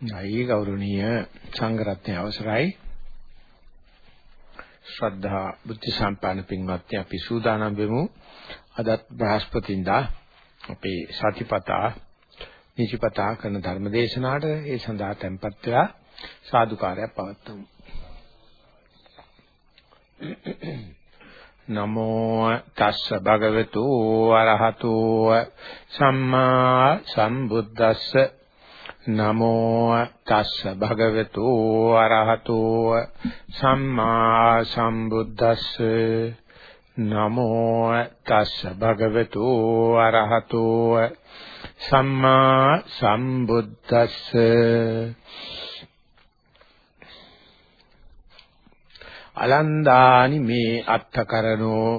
නයි ගෞරවනීය සංඝරත්නය අවසරයි. ශ්‍රද්ධා බුද්ධ සම්පන්න පින්වත්නි අපි සූදානම් වෙමු. අදත් බ්‍රහස්පතින්දා අපේ සතිපතා නිචපතා කරන ධර්ම දේශනාවට ඒ සඳහා tempත් වෙලා සාදුකාරයක් පවත්වමු. නමෝ තස්ස භගවතු අරහතෝ සම්මා සම්බුද්දස්ස නමෝ තස්ස භගවතු අරහතෝ සම්මා සම්බුද්දස්ස. නමෝ තස්ස භගවතු අරහතෝ සම්මා සම්බුද්දස්ස. අලන්දානි මේ අත්තකරනෝ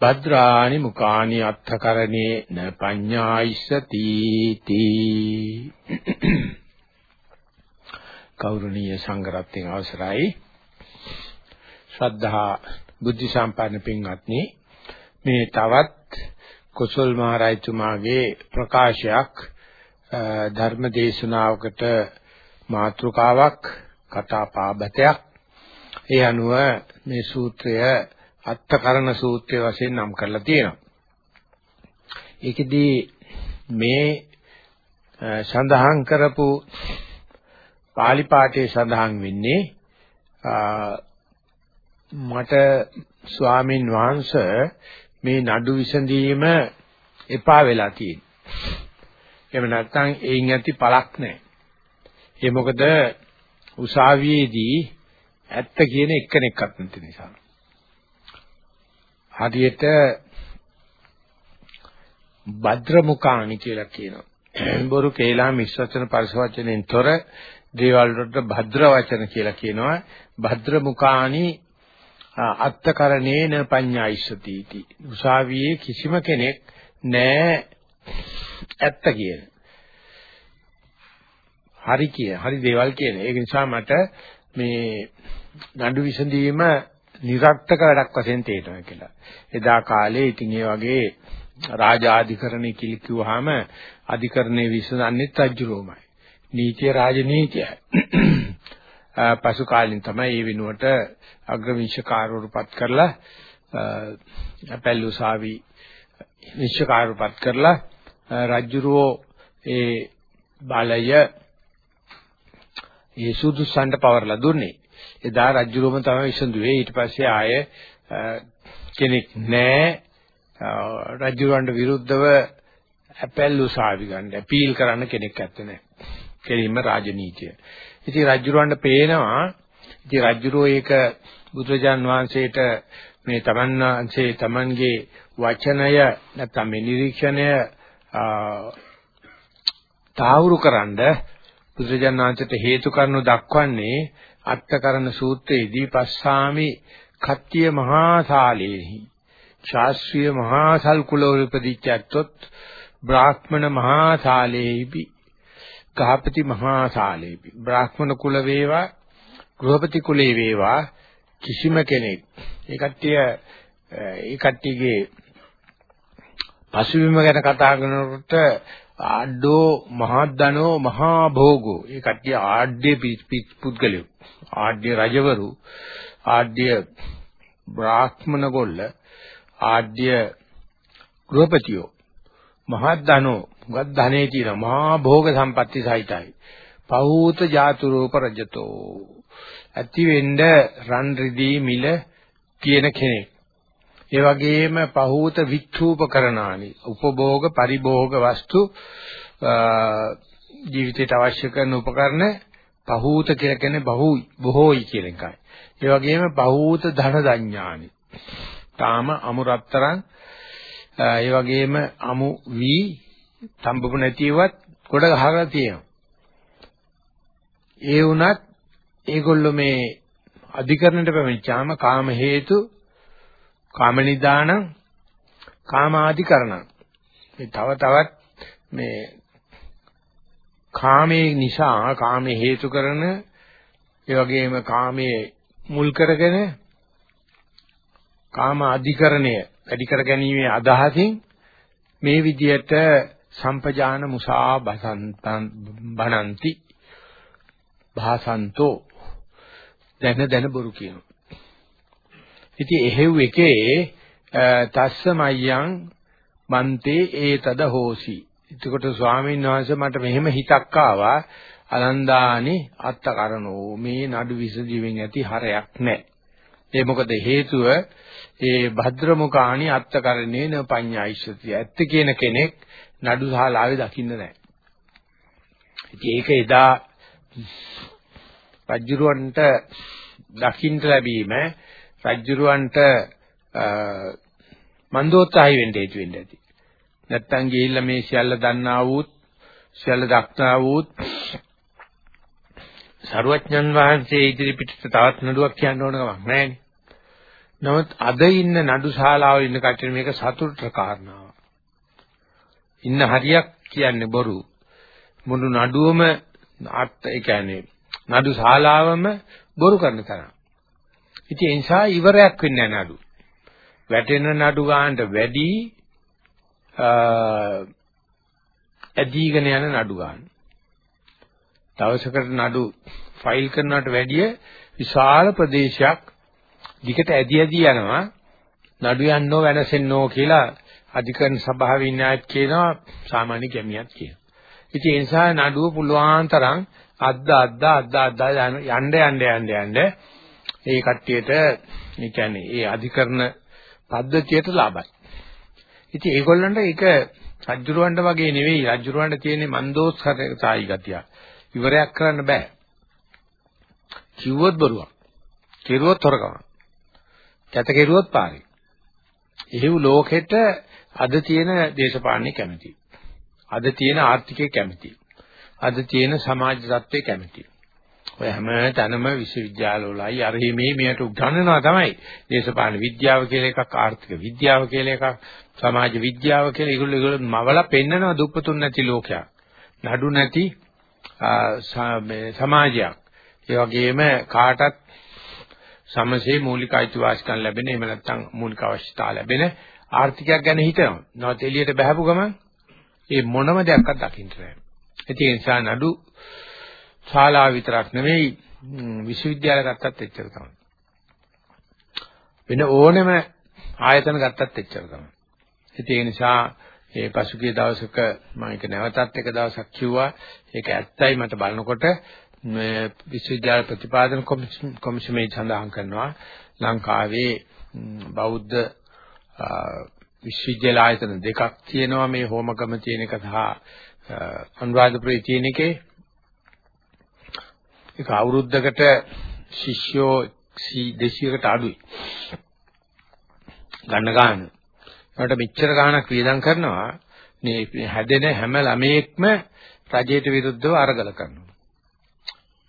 භද්‍රානි මුකානි අත්තකරණේ න පඤ්ඤායිස්සති තී. කෞරණීය සංඝරත්නයේ අවසරයි. ශ්‍රද්ධා බුද්ධ සම්පන්න පින්වත්නි මේ තවත් කුසල් මහරජතුමාගේ ප්‍රකාශයක් ධර්ම දේශනාවකට මාතෘකාවක් කතා පාබතයක් ඒ අනුව මේ සූත්‍රය අත්තකරණ සූත්‍රය වශයෙන් නම් කරලා තියෙනවා. ඒකෙදී මේ සඳහන් කරපු පාලි පාඨයේ සඳහන් වෙන්නේ මට ස්වාමින් වහන්සේ මේ නඩු විසඳීම එපා වෙලා තියෙනවා. එහෙම නැත්නම් එයින් ඇති පළක් නැහැ. ඒ මොකද උසාවියේදී ඇත්ත කියන එක්කෙනෙක්වත් නැති නිසා. හදියට භද්‍රමුඛානි කියලා කියනවා. බොරු කේලා මිශ්වචන පරිසවචනෙන් තොර දේවල් වලට භද්‍ර වචන කියලා කියනවා. භද්‍රමුඛානි අත්තකරණේන පඤ්ඤායිසති इति. උසාවියේ කිසිම කෙනෙක් නෑ ඇත්ත කියන. හරි කිය. හරි දේවල් කියන. ඒක නිසා මට මේ නඩු විසඳීම නිරර්ථක වැඩක් වශයෙන් තේරෙනවා කියලා. එදා කාලේ ඉතින් ඒ වගේ රාජාධිකරණය කියලා කිව්වහම අධිකරණයේ විසඳන්නේ රජුරෝමයි. නීතිය රාජනීතියයි. පසු කාලින් තමයි මේ වෙනුවට අග්‍රවිංශකාරවරුපත් කරලා අපැල්ලුසාවි විංශකාරවරුපත් කරලා රජුරෝ ඒ බලය ඒ සුදුසන්ට පවර්ලා දුන්නේ. එදා රජුරෝම තමයි විසඳුවේ. ඊට පස්සේ ආය කෙනෙක් නැහැ රජුරවන්ට විරුද්ධව අපැල් උසාවි ගන්න අපීල් කරන්න කෙනෙක් නැත්තේ නෑ. කෙලින්ම රාජනීතිය. ඉතින් රජුරවන්ට පේනවා ඉතින් රජුරෝ ඒක බුදුරජාන් වහන්සේට මේ තමන් වහන්සේ තමන්ගේ වචනය නැත්නම් මේ නිරීක්ෂණය තාවුරු කරන්ඩ බුදුරජාණන්සේට හේතු කරුණු දක්වන්නේ අට්ඨකරණ සූත්‍රයේදී පස්සාමි කත්තිය මහා ශාලේහි ශාස්ත්‍රීය මහා සල් කුලවල උපදිච්චත්තොත් බ්‍රාහ්මණ මහා ශාලේහිපි ගහපති මහා ශාලේපි බ්‍රාහ්මණ කුල වේවා ගෘහපති කුලේ වේවා කිසිම කෙනෙක්. ඒ කට්ටිය ඒ කට්ටියගේ පසුබිම ගැන කතා කරනකොට ආඩෝ මහද්දනෝ මහා භෝගෝ ඒ කට්ටිය ආඩ්‍ය පුද්ගලයෝ. ආඩ්‍ය රජවරු ආඩ්‍ය බ්‍රාහ්මණ ගොල්ල ආඩ්‍ය ගෘහපතියෝ මහද්දනෝ ගත් ධනෙ තියෙන මහා භෝග සම්පatti සහිතයි. පහූත ජාතු රූප රජතෝ. ඇති වෙන්න රන් රිදී මිල කියන කෙනෙක්. ඒ වගේම පහූත වික්ෂූපකරණානි උපභෝග පරිභෝග වස්තු ජීවිතයට අවශ්‍ය කරන උපකරණ පහූත කියලා කියන්නේ බහුයි බොහෝයි කියන එකයි. ඒ වගේම පහූත ධන දඥානි. තාම අමුරත්තරන් ඒ වගේම අමු වී තඹපු නැතිවත් කොට ගහලා තියෙනවා. ඒ වුණත් ඒගොල්ලෝ මේ අධිකරණයට පැමිණිච්චාම කාම හේතු කාම නිදාන කාමාදිකරණ මේ තව තවත් මේ කාමයේ නිසා කාමයේ හේතු කරන ඒ වගේම කාමයේ මුල් කරගෙන කාම අධිකරණය වැඩි කර ගැනීමේ අදහසින් මේ විදියට සම්පජාන මුසා බසන්තන් බණන්ති භාසන්තෝ දැන දැන බොරු කියනවා. ඉතින් එහෙව් එකේ තස්ස මයං මන්තේ ඒතද හෝසි. එතකොට ස්වාමීන් වහන්සේ මට මෙහෙම හිතක් ආවා අනන්දානි අත්තකරණෝ මේ නඩු විසදීවෙන් ඇති හරයක් නැහැ. ඒ මොකද හේතුව ඒ භද්‍රමුඛානි අත්තකරණේන පඤ්ඤායිසති. ඇත්ත කියන කෙනෙක් නඩු ශාලාවේ දකින්න නැහැ. ඉතින් ඒක එදා රජුරවන්ට දකින්න ලැබීම රජුරවන්ට මන්දෝත්සාහි වෙන්න හේතු වෙන්න ඇති. නැත්තම් ගිහිල්ලා මේ සියල්ල දන්නා වූත් සියල්ල දක්නා වූත් සරුවඥන් වහන්සේ ඉදිරි පිටට තවත් නඩුවක් කියන්න ඕන කමක් නැහැ නමුත් අද ඉන්න නඩු ශාලාවල ඉන්න කට්ටිය මේක සතුටට කාරණාවක්. ඉන්න හරියක් කියන්නේ බොරු. මුළු නඩුවම අත් ඒ කියන්නේ නඩු ශාලාවම බොරු කරන තරම්. ඉතින් ඒ නිසා ඉවරයක් වෙන්නේ නැහැ නඩු. වැටෙන නඩු ගන්නට වැඩි ඇදීගෙන යන නඩු ගන්න. දවසකට නඩු ෆයිල් කරනවට වැඩිය විශාල ප්‍රදේශයක් දිගට ඇදී ඇදී යනවා නඩු යන්නෝ වෙනසෙන්නෝ කියලා අධිකරණ සභාවේ ඉන්න අයත් කියනවා සාමාන්‍ය ගැමියත් කියනවා. ඉතින් ඒ නිසා නඩුව පුළුවන් තරම් අද්ද අද්ද අද්ද අද්ද යන්න යන්න යන්න යන්න ඒ කට්ටියට ඒ කියන්නේ ඒ අධිකරණ පද්ධතියට ලාභයි. ඉතින් ඒගොල්ලන්ට ඒක රජුරවණ්ඩ වගේ නෙවෙයි රජුරවණ්ඩ තියෙන්නේ මන්දෝත්සාහයි ගතිය. ඉවරයක් කරන්න බෑ. කිව්වොත් බරුවක්. කෙරුවොත් හොරකම. කැත කෙරුවොත් පාරේ. එහෙව් ලෝකෙට අද තියෙන දේශපාලනේ කැමති. අද තියෙන ආර්ථිකය කැමති. අද තියෙන සමාජ තත්ත්වය කැමති. ඔය හැම තැනම විශ්වවිද්‍යාලවලයි අර මේ මෙයට උගන්වනවා තමයි. දේශපාලන විද්‍යාව කියලා එකක්, ආර්ථික විද්‍යාව කියලා එකක්, සමාජ විද්‍යාව කියලා ඒගොල්ලෝ ඒගොල්ලෝ මවලා පෙන්නනවා දුප්පතුන් නැති ලෝකයක්. නඩු නැති සමාජයක්. ඒ වගේම කාටත් සමසේ මූලික අයිතිවාසිකම් ලැබෙන එහෙම නැත්නම් මූලික අවශ්‍යතා ලැබෙන ආර්ථිකයක් ගැන හිතනවා. නැවත එළියට බහපු ගමන් ඒ මොනම දෙයක්වත් දකින්න නැහැ. ඒ නිසා නඩු ශාලාව විතරක් නෙවෙයි විශ්වවිද්‍යාල ගත්තත් එච්චර තමයි. වෙන ඕනෙම ආයතන ගත්තත් එච්චර තමයි. ඒ නිසා ඒ පසුගිය දවසක මම ඒක නැවතත් එක දවසක් කිව්වා. ඒක ඇත්තයි මට බලනකොට මේ විශ්වවිද්‍යාල ප්‍රතිපාදන කොමිෂමේ සඳහන් කරනවා ලංකාවේ බෞද්ධ විශ්වවිද්‍යාල ආයතන දෙකක් තියෙනවා මේ හෝමගම තියෙන එක සහ අනුරාධපුරයේ තියෙන එකේ ඒක අවුරුද්දකට ශිෂ්‍යෝ 200කට අඩුයි ගන්න ගන්න. ඒකට මෙච්චර ගාණක් වියදම් කරනවා මේ හැදෙන හැම ළමයෙක්ම රජයට විරුද්ධව අරගල කරනවා.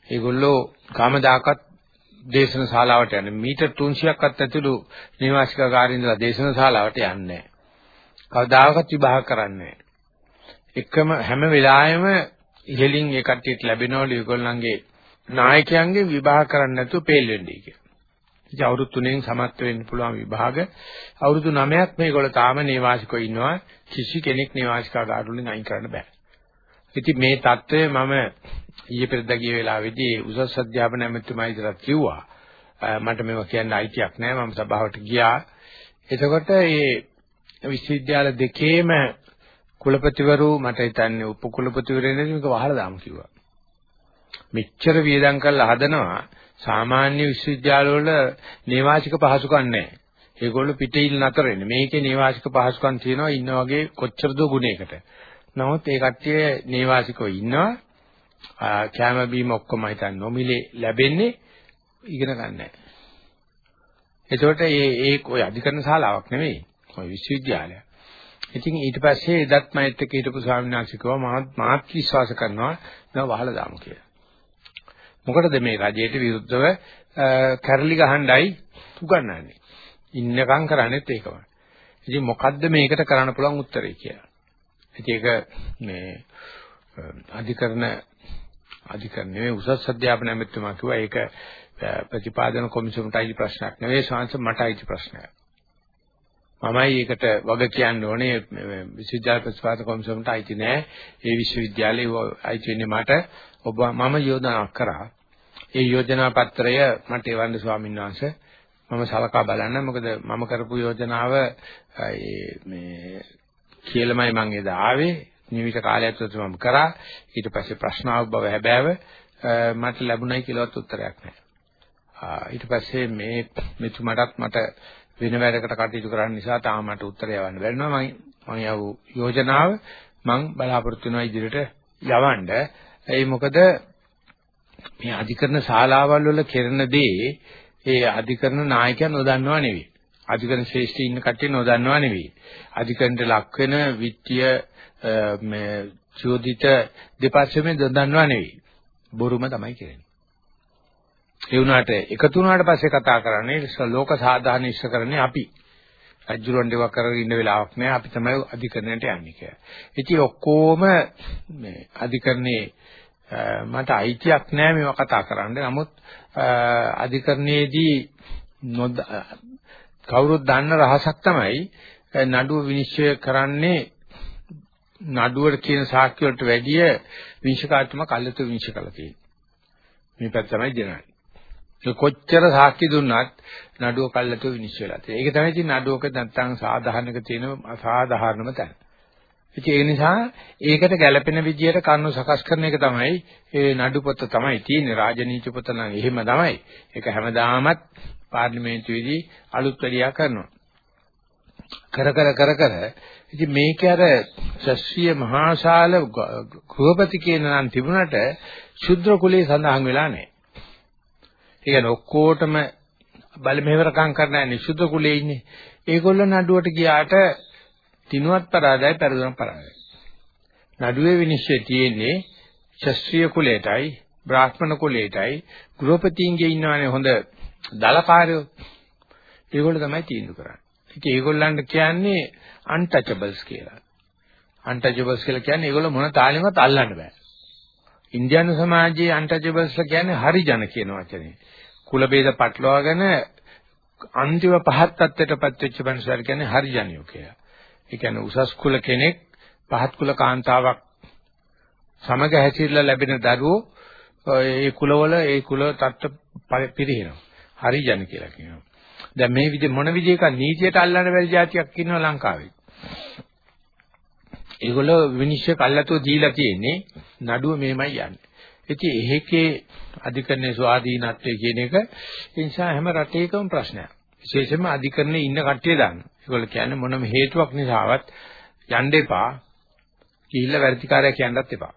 ඒගොල්ලෝ කාමදාකත් දේශන ශාලාවට යන්නේ මීටර් 300ක්වත් ඇතුළු නිවාසිකාගාරින්දලා දේශන ශාලාවට යන්නේ නැහැ. කවදාකවත් විභාග කරන්නේ එකම හැම වෙලාවෙම ඉහලින් ඒ කට්ටියට ලැබෙනවලු ඒගොල්ලන්ගේ නායකයන්ගේ විභාග කරන්න නැතුව පෙල් වෙන්නේ කියලා. ඉතින් අවුරුදු 3න් සමත් වෙන්න පුළුවන් විභාග. අවුරුදු 9ක් මේගොල්ලෝ තාම නේවාසිකව ඉන්නවා. කිසි කෙනෙක් නේවාසිකාගාර වලින් අයින් කරන්න බෑ. ඉතින් මේ தত্ত্বය මම ඊයේ පෙරදා ගිය වෙලාවේදී උසස් අධ්‍යාපන ඇමතිතුමා ඉදරත් කිව්වා. මට මේවා කියන්න අයිතියක් නෑ. මම සභාවට ගියා. එතකොට මේ විශ්වවිද්‍යාල දෙකේම කුලපතිවරු මට හිතන්නේ උපකුලපතිවරු වෙනදී මේක වහලා දාමු කිව්වා. මෙච්චර වියදම් කරලා හදනවා සාමාන්‍ය විශ්වවිද්‍යාලවල නේවාසික පහසුකම් නැහැ. ඒගොල්ලෝ පිටිල් නතර වෙන්නේ. මේකේ නේවාසික පහසුකම් තියෙනවා ඉන්න වගේ කොච්චරද ගුණයකට. නමුත් ඒ කට්ටිය නේවාසිකව ඉන්නවා. කැම බීම ඔක්කොම හිතන් නොමිලේ ලැබෙන්නේ ඉගෙන ගන්නෑ. එතකොට මේ ඒ ඔය අධිකරණ ශාලාවක් නෙමෙයි. ඔය විශ්වවිද්‍යාලය. ඉතින් ඊට පස්සේ එදත් මෛත්‍ර කීටපු ස්වාමීන් වහන්සේ කිව්වා මාත් මාත් විශ්වාස කරනවා නෑ වහලා දාමු කියලා. මොකටද මේ රජයට විරුද්ධව කැරලි ගහන්නයි උගන්වන්නේ. ඉන්නකම් කරන්නේත් ඒකමයි. ඉතින් මොකද්ද මේකට කරන්න පුළුවන් උත්තරේ කියලා. ඉතින් ඒක මේ අධිකරණ අධිකරණ නෙවෙයි උසස් අධ්‍යාපන ඇමතුමා කිව්වා ඒක ප්‍රතිපාදන කොමිසමට අයිති ප්‍රශ්නයක් නෙවෙයි ශාංශ මට අයිති ප්‍රශ්නයක්. මමයි ඒකට වග කියන්න ඕනේ. විශ්වවිද්‍යාල ප්‍රතිපාදන කොමිසමට අයිති නෑ. ඒ විශ්වවිද්‍යාලේ අයිති වෙන්නේ මට. ඔබ මම යෝජනාවක් කරා. ඒ යෝජනා පත්‍රය මට එවන්න ස්වාමීන් වහන්සේ. මම සලකා බලන්න. මොකද මම කරපු යෝජනාව මේ කියලාමයි මම එදා ආවේ. නිවිත කාලයක් තුළ මම කරා. ඊට පස්සේ ප්‍රශ්න ආව හැබෑව. මට ලැබුණයි කියලාවත් උත්තරයක් නැහැ ඊට පස්සේ මේ මෙතුමටත් මට වෙන වැඩකට කටයුතු කරන්න නිසා තාම මට උත්තරය යවන්න බැරිනවා මම මම යව යෝජනාව මම බලාපොරොත්තු වෙනවා ඉදිරියට යවන්න ඒ මොකද මේ අධිකරණ ශාලාවල් වල කරන දේ ඒ අධිකරණ 나යකයන් නොදන්නව නෙවෙයි. අධිකරණ ශ්‍රේෂ්ඨ ඉන්න කට්ටිය නොදන්නව නෙවෙයි. අධිකරණට ලක් වෙන විත්‍ය මේ චෝදිත දෙපැත්තෙම නොදන්නව නෙවෙයි. බොරුම තමයි කියන්නේ. ඒ වුණාට එකතු වුණාට පස්සේ කතා කරන්නේ ලෝක සාධාරණ ඉස්ස කරන්නේ අපි. රජුරන් දේවා කරගෙන ඉන්න වෙලාවක් නෑ අපි තමයි අධිකරණයට යන්නේ කියලා. ඉතින් ඔක්කොම මේ අධිකරණේ මට අයිතියක් නෑ මේවා කතා කරන්න. නමුත් අධිකරණයේදී කවුරුත් දන්න රහසක් තමයි නඩුව විනිශ්චය කරන්නේ නඩුවට කියන සාක්ෂි වලට වැඩිය විනිශ්චයකාරතුමා කල්යතු විනිශ්චය කළා තියෙන්නේ. මේ පැත්ත තමයි දෙනන්නේ. කොච්චර සාක්ෂි දුන්නත් නඩුව කල්යතු විනිශ්චය වෙලා තියෙන්නේ. ඒක තමයි ඉතින් නඩුවක නැත්තම් සාධාරණක තියෙන අසාධාරණම තැන. ඒ නිසා ඒකට ගැළපෙන විදියට කරුණු සකස් කරන එක තමයි ඒ නඩු පොත තමයි තියෙන්නේ රාජනීති පොත නම් එහෙම තමයි. ඒක හැමදාමත් පාර්ලිමේන්තුවේදී අලුත් වැඩියා කරනවා. කර කර කර කර ඉතින් මේක අර ශස්ත්‍රීය මහාශාල ගෘහපති කියන නම් තිබුණට ශුද්‍ර කුලයේ සඳහන් වෙලා නැහැ. ඒ කියන්නේ ඔක්කොටම බල මෙහෙවරකම් කරන්න නිසුද්ධ කුලයේ ඉන්නේ. ඒගොල්ලෝ නඩුවට ගියාට තිනුවත් පරාදයි පෙරදුනක් පරාදයි. නඩුවේ විනිශ්චය තියෙන්නේ ශාස්ත්‍රීය කුලයටයි බ්‍රාහ්මණ කුලයටයි ගෘහපතීන්ගේ ඉන්නවනේ හොඳ දලකාරයෝ. ඒගොල්ලෝ තමයි තීන්දුව කරන්නේ. ඒක ඒගොල්ලන්ට කියන්නේ untouchables කියලා. untouchables කියලා කියන්නේ ඒගොල්ලෝ මොන තාලෙමත් අල්ලන්න බෑ. ඉන්දියානු සමාජයේ untouchables කියන්නේ හරිජන කියන වචනේ. කුල ભેද පටලවාගෙන අන්තිම පහත් තත්ත්වයටපත් වෙච්ච මනුස්සයර කියන්නේ හරිජනියෝ කියලා. ඒ කියන්නේ උසස් කුල කෙනෙක් පහත් කුල කාන්තාවක් සමග හැසිරලා ලැබෙන දරුවෝ ඒ කුලවල ඒ කුල තත්ත්ව පිරිනව. හරිජන කියලා කියනවා. දැන් මේ විදිහ මොන විදිහක නීතියට අල්ලන්න බැරි જાතියක් ඉන්නවා ලංකාවේ. ඒගොල්ලෝ විනිශ්චය කල්ලාතෝ දීලා තියෙන්නේ නඩුව මෙහෙමයි යන්නේ. ඉතින් එහෙකේ අධිකරණයේ ස්වාධීනත්වය කියන එක ඒ නිසා හැම රටේකම ප්‍රශ්නයක්. විශේෂයෙන්ම අධිකරණයේ ඉන්න කට්ටිය දන්න. ඒගොල්ලෝ කියන්නේ මොනම හේතුවක් නිසාවත් යන්න එපා. කිහිල්ල වැඩිකාරය කියන්නත් එපා.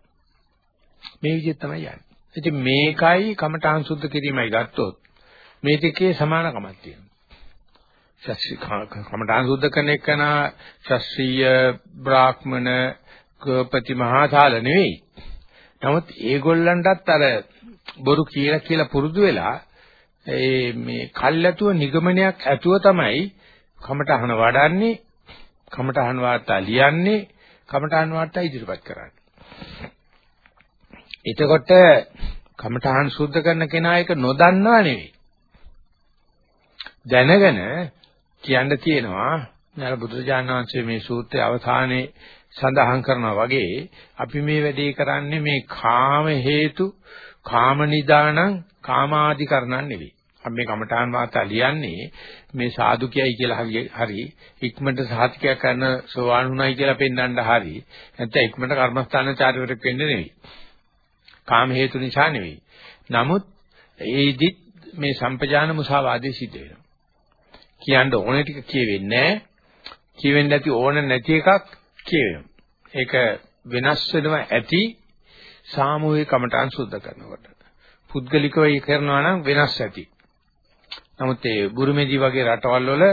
මේ විදිහට තමයි යන්නේ. ඉතින් මේකයි කමඨාන් සුද්ධ කිරීමයි ගත්තොත් මේ දෙකේ සමානකමක් තියෙනවා. ශාස්ත්‍රීය කමඨාන් සුද්ධ කරන එකන ශාස්ත්‍රීය බ්‍රාහ්මණ ගෝපති මහාසාල නෙවෙයි. නමුත් ඒගොල්ලන්ටත් අර බොරු කියලා කියලා පුරුදු වෙලා ඒ මේ කල්ැතුව නිගමනයක් ඇතුව තමයි කමඨහන වඩන්නේ කමඨහන වාර්තා ලියන්නේ කමඨහන වාර්තා ඉදිරිපත් කරන්නේ. එතකොට කමඨහන් සුද්ධ කරන කෙනා එක නොදන්නා නෙවෙයි. දැනගෙන කියන්න තියෙනවා නර බුදුරජාණන් වහන්සේ මේ සූත්‍රයේ අවසානයේ සඳහන් කරනවා වගේ අපි මේ වැඩේ කරන්නේ මේ කාම හේතු කාම නිදානං කාමාදිකරණන් නෙවෙයි. අපි මේ කමඨාන් වාර්තා ලියන්නේ මේ සාදු කියයි කියලා හරි ඉක්මනට සාහිත්‍යයක් කරන සෝවාන්ුණයි කියලා පෙන්වන්න හරි නැත්නම් ඉක්මනට කර්මස්ථානචාරවරයෙක් වෙන්න නෙවෙයි. කාම හේතු නිසා නෙවෙයි. නමුත් ඒදිත් මේ සම්පජාන මුසාවාදේ සිද්ධ වෙනවා. කියන්න ඕනේ ටික කියවෙන්නේ නැහැ. කියවෙන්න නැති ඕන නැති එකක් කියවෙනවා. ඒක වෙනස් වෙනවා ඇති සාමූහික කමඨාන් සුද්ධ කරනකොට. පුද්ගලිකව කරනවා නම් වෙනස් ඇති. නමුත් ඒ බුරුමේදී වගේ රටවල් වල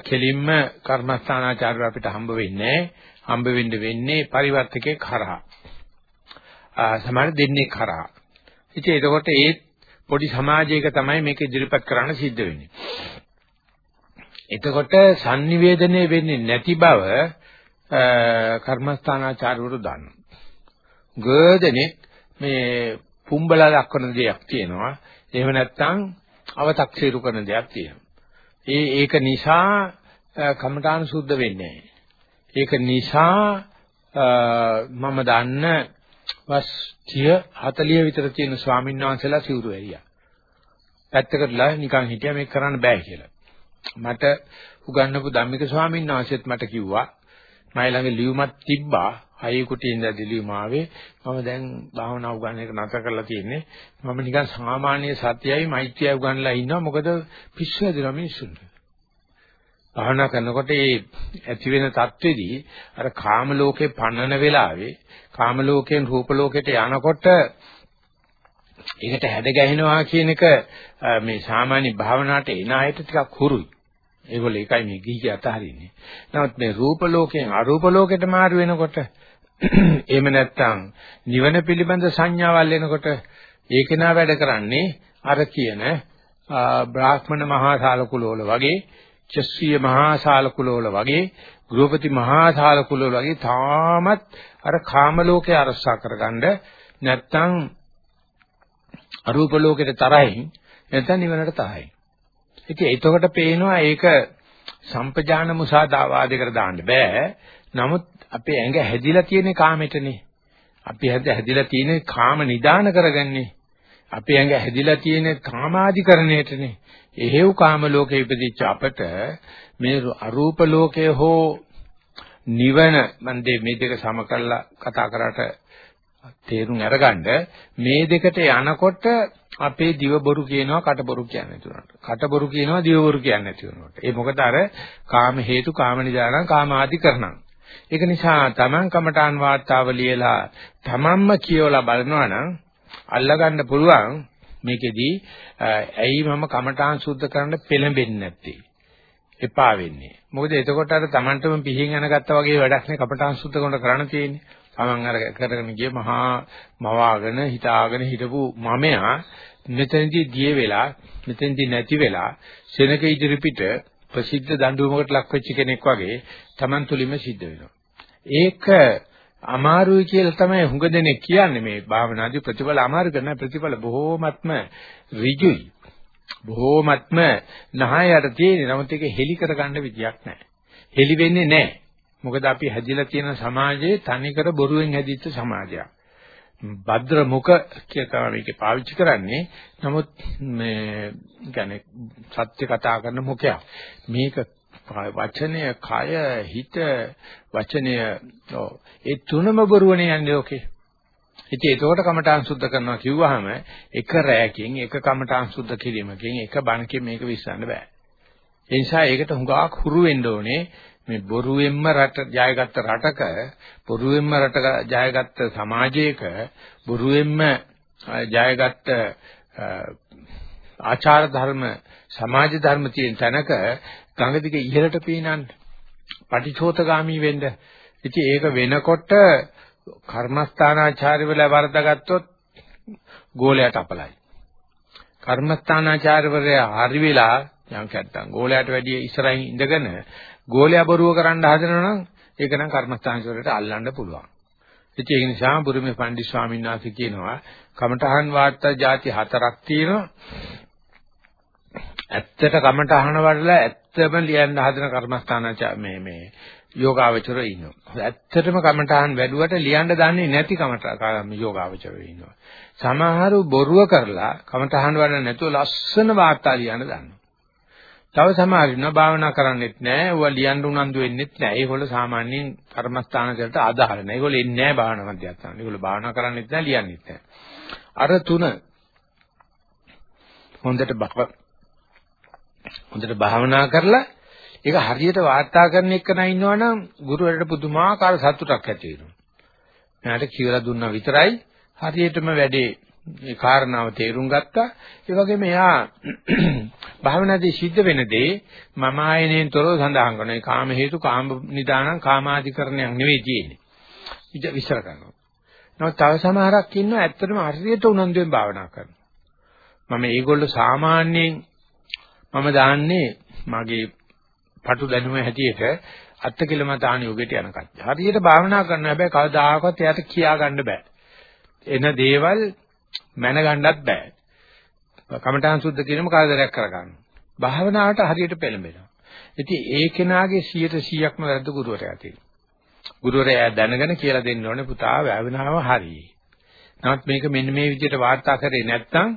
කෙලින්ම කර්මස්ථානාචාර්ය අපිට හම්බ වෙන්නේ හම්බ වෙන්න වෙන්නේ පරිවර්තකේ කරා. සමහර දෙන්නේ කරා. ඉතින් එතකොට ඒ පොඩි සමාජයක තමයි මේක ඉදිරිපත් කරන්න සිද්ධ වෙන්නේ. එතකොට sannivedanaya වෙන්නේ නැති බව කර්මස්ථානාචාර්යවරු දන්නවා. ගොඩනෙක් මේ පුම්බලා දක්වන දෙයක් තියෙනවා. එහෙම නැත්නම් අව탁සීරු කරන දෙයක් තියෙනවා. ඒ ඒක නිසා කමඨාන සුද්ධ වෙන්නේ ඒක නිසා මම දන්න වස් 30 40 විතර තියෙන ස්වාමීන් වහන්සේලා සිවුරු ඇරියා. පැත්තකටලා නිකන් හිටියා මේක කරන්න බෑ කියලා. මට උගන්වපු ධම්මික ස්වාමීන් වහන්සේත් මට කිව්වා මයි ළඟ ලියුමක් තිබ්බා. හයි කුටි ඉඳලා ලියුම ආවේ. මම දැන් භාවනා උගන්වන එක නැතර කරලා තියෙන්නේ. මම නිකන් සාමාන්‍ය සතියයි මෛත්‍රියයි උගන්ලා ඉන්නවා. මොකද පිස්සු හැදෙනවා මිනිස්සුන්ට. භාවනා කරනකොට ඒ ඇති වෙන தത്വෙදී අර කාම ලෝකේ පන්නන වෙලාවේ කාම ලෝකයෙන් රූප ලෝකයට යනකොට ඒකට හැද ගැහෙනවා කියන එක මේ සාමාන්‍ය භාවනාවට එන අයට ටිකක් හුරුයි. ඒගොල්ලෝ ඒකයි මේ ගිහි අතහරින්නේ. නමුත් මේ රූප ලෝකයෙන් අරූප ලෝකයට මාරු වෙනකොට එහෙම නැත්නම් නිවන පිළිබඳ සංඥාවල් එනකොට ඒක නා වැඩ කරන්නේ අර කියන බ්‍රාහ්මණ මහා ශාලකුලවල වගේ චස්සිය මහා ශාලකුලවල වගේ ගෘහපති මහා ශාලකුලවල වගේ තාමත් අර කාම ලෝකේ අරසා කරගන්න නැත්නම් අරූප ලෝකෙට තරහින් නැත්නම් නිවනට තරහින්. ඉතින් එතකොට පේනවා ඒක සම්පජාන මුසාදාවාදයකට දාන්න බෑ. නමුත් අපේ ඇඟ හැදිලා තියෙන කාමෙටනේ. අපි හැදිලා තියෙන කාම නිදාන කරගන්නේ. අපේ ඇඟ හැදිලා තියෙන කාමාදිකරණයටනේ. එහෙව් කාම ලෝකේ ඉපදිච්ච අපට මේ අරූප ලෝකය හෝ නිවන මන් මේ දෙක සම කරලා කතා කරාට තේරුම් අරගන්න මේ දෙකට යනකොට අපේ දිව බොරු කියනවා කට බොරු කියන්නේ නැති වුණාට. කට බොරු කියනවා දිව බොරු කියන්නේ නැති වුණාට. ඒ මොකද අර කාම හේතු කාම නිදානං කාම ආදි කරණං. ඒක නිසා Taman කමඨාන් වාර්තාව ලියලා Tamanම කියවලා බලනවා නම් අල්ලගන්න පුළුවන් මේකෙදී ඇයි මම කමඨාන් සුද්ධ කරන්න පෙළඹෙන්නේ නැත්තේ. එපා වෙන්නේ. මොකද එතකොට අර Tamanටම පිහින් යනගත්තා වගේ වැඩක් නේ කමඨාන් සුද්ධ කරන කරණ තියෙන්නේ. Taman අර කරගෙන ගිය මහා මවාගෙන හිතාගෙන හිටපු මමයා මෙතනදී දිය වෙලා මෙතනදී නැති වෙලා සෙනක ඉදිරි පිට ප්‍රසිද්ධ දඬුවමකට ලක් වෙච්ච කෙනෙක් වගේ Taman තුලින්ම සිද්ධ වෙනවා. ඒක අමාරුයි කියලා තමයි හුඟ දෙනෙක් කියන්නේ මේ භාවනාදී ප්‍රතිඵල අමාරු කරන ප්‍රතිඵල බොහෝමත්ම ඍජුයි. බොහෝමත්ම නහයට තියෙන නමුත් ඒක හෙලි කරගන්න විදියක් නැහැ. හෙලි වෙන්නේ නැහැ. මොකද අපි හැදිලා තියෙන සමාජයේ තනිකර බොරුවෙන් හැදිච්ච සමාජයක්. භද්‍ර මුඛ කියලා මේකේ පාවිච්චි කරන්නේ. නමුත් මේ කියන්නේ සත්‍ය කතා කරන මුඛයක්. මේක වචනය, කය, හිත, වචනය ඒ තුනම බොරුවනේ යන්නේ ඔකේ. ඉතින් ඒකෝට කමඨාන් සුද්ධ කරනවා කිව්වහම එක රැයකින් එක කමඨාන් සුද්ධ කිරීමකින් එක බණකින් මේක විශ්සන්න බෑ. ඒ නිසා ඒකට හුඟක් හුරු වෙන්න ඕනේ. මේ බොරුවෙන්ම රට ජයගත්ත රටක බොරුවෙන්ම රට ජයගත්ත සමාජයක බොරුවෙන්ම ජයගත්ත ආචාර ධර්ම සමාජ ධර්ම තියෙන තැනක ගඟ දිගේ ඉහළට පීනන්න පටිචෝතගාමී වෙන්න. ඉතින් ඒක වෙනකොට කර්මස්ථානාචාර්ය වෙලා වර්ධගත්තොත් ගෝලයට අපලයි. කර්මස්ථානාචාර්යවරයා හරි වෙලා යම් කැත්තම් ගෝලයට වැඩිය ඉස්සරහින් ඉඳගෙන ගෝලයා බොරුව කරන්න හදනවා නම් ඒක නම් කර්මස්ථානචරයට අල්ලන්න පුළුවන්. ඉතින් ඒ නිසා බුරුමේ පණ්ඩිත් ස්වාමීන් වහන්සේ කියනවා කමඨහන් වාර්තා ಜಾති හතරක් තියෙනවා. ඇත්තට කමඨහන වඩලා ඇත්තම ලියන්න හදන කර්මස්ථානච මේ මේ යෝගාවචරය ඉන්නවා. ඇත්තටම කමඨහන් වැඩුවට ලියන්න දන්නේ නැති කමඨ යෝගාවචරය ඉන්නවා. සමහරු බොරුව කරලා කමඨහන් වඩන්න නැතුව ලස්සන වාර්තා ලියන්න දන්නවා. තව සමහර ඉන්නවා භාවනා කරන්නෙත් නැහැ. ඒවා ලියන්න උනන්දු වෙන්නෙත් නැහැ. ඒගොල්ලෝ සාමාන්‍යයෙන් කර්මස්ථාන වලට අදාළ නැහැ. ඒගොල්ලෝ එන්නේ නැහැ භාවනා මධ්‍යස්ථාන. ඒගොල්ලෝ භාවනා කරන්නෙත් නැහැ, ලියන්නෙත් නැහැ. අර තුන හොඳට බව හොඳට භාවනා කරලා ඒක හරියට වාර්තා කරන එක නයි ඉන්නවනම් ගුරුවරට පුදුමාකාර සතුටක් ඇති වෙනවා. මට කියලා දුන්නා විතරයි හරියටම වැඩේ මේ කාරණාව තේරුම් ගත්තා. ඒ වගේම එයා භාවනාදී සිද්ධ වෙන දේ මම ආයනෙන් තොරව සඳහන් කරනවා. ඒ කාම හේතු කාම නිදානං කාමාධිකරණයක් නෙවෙයි තියෙන්නේ. ඉත විස්තර කරනවා. නමුත් තව සමහරක් ඉන්නවා ඇත්තටම හරියට උනන්දුවෙන් භාවනා කරනවා. මම ඒගොල්ලෝ සාමාන්‍යයෙන් මම දාන්නේ මගේ පටු දැනුම හැටියට අත්කලමතාන යෝගයට යන කච්ච. හරියට භාවනා කරන්න හැබැයි කවදාකවත් එයාට කියා ගන්න බෑ. එන දේවල් මැනගන්නත් බෑ. කමඨාන් සුද්ධ කිරීම කාදරයක් කරගන්න. භාවනාවට හරියට පෙළඹෙනවා. ඉතින් ඒ කෙනාගේ 100%ක්ම වැරද්ද ගුරුවරයා තියෙනවා. ගුරුවරයා දැනගෙන කියලා දෙන්න ඕනේ පුතා වැවෙනව හරි. නමුත් මේක මෙන්න මේ විදිහට වාර්තා කරේ නැත්නම්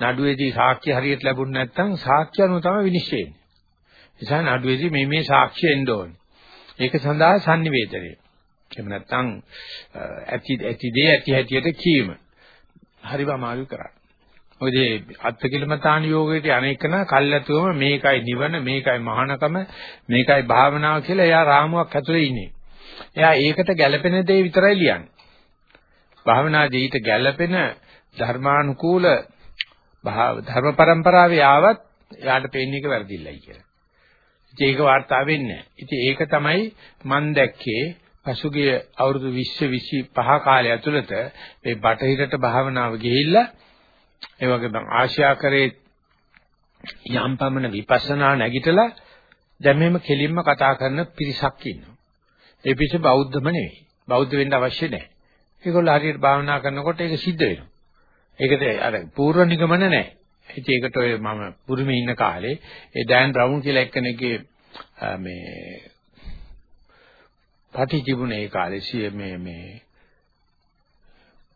නඩුවේදී සාක්ෂි හරියට ලැබුණ නැත්නම් සාක්ෂි අනුව තමයි විනිශ්චය වෙන්නේ. නිසා නඩුවේදී මේ මේ සාක්ෂි එන්න ඕනේ. ඒක සඳහා sannivedanaye. එහෙම නැත්නම් ඇති ඇති දේ ඇති හැටියට කීම. හරිම අමාරු කරන්නේ. මොකද අත්කිලමතාන යෝගයට අනේකන කල්ැතුවම මේකයි නිවන මේකයි මහානකම මේකයි භාවනාව කියලා එයා රාමුවක් ඇතුලේ ඉන්නේ. එයා ඒකට ගැළපෙන දේ විතරයි ලියන්නේ. භාවනාදී ඊට ගැළපෙන ධර්මානුකූල ධර්ම પરම්පරාවේ ආවත් එයාට පේන්නේ එක වැරදිල්ලයි කියලා. ඉතින් ඒක වාර්තා වෙන්නේ නැහැ. ඉතින් ඒක තමයි මම දැක්කේ පසුගිය අවුරුදු 20 25 කාලය ඇතුළත මේ බටහිරට භාවනාව ගිහිල්ලා ඒ වගේම ආශ්‍යාකරේ යම් පමණ විපස්සනා නැගිටලා දැන් මෙහෙම කෙලින්ම කතා කරන පිරිසක් ඉන්නවා. ඒ පිරිස බෞද්ධම නෙවෙයි. බෞද්ධ වෙන්න අවශ්‍ය නැහැ. ඒගොල්ලෝ හරියට භාවනා කරනකොට ඒක සිද්ධ වෙනවා. ඒකට අර පූර්ව නිගමන නැහැ. ඉතින් ඒකට ඔය මම පුරුමේ ඉන්න කාලේ ඒ ඩෑන් බ්‍රවුන් කියලා එක්කෙනෙක්ගේ මේ පටි තිබුණේ ඒ කාලේ මේ මේ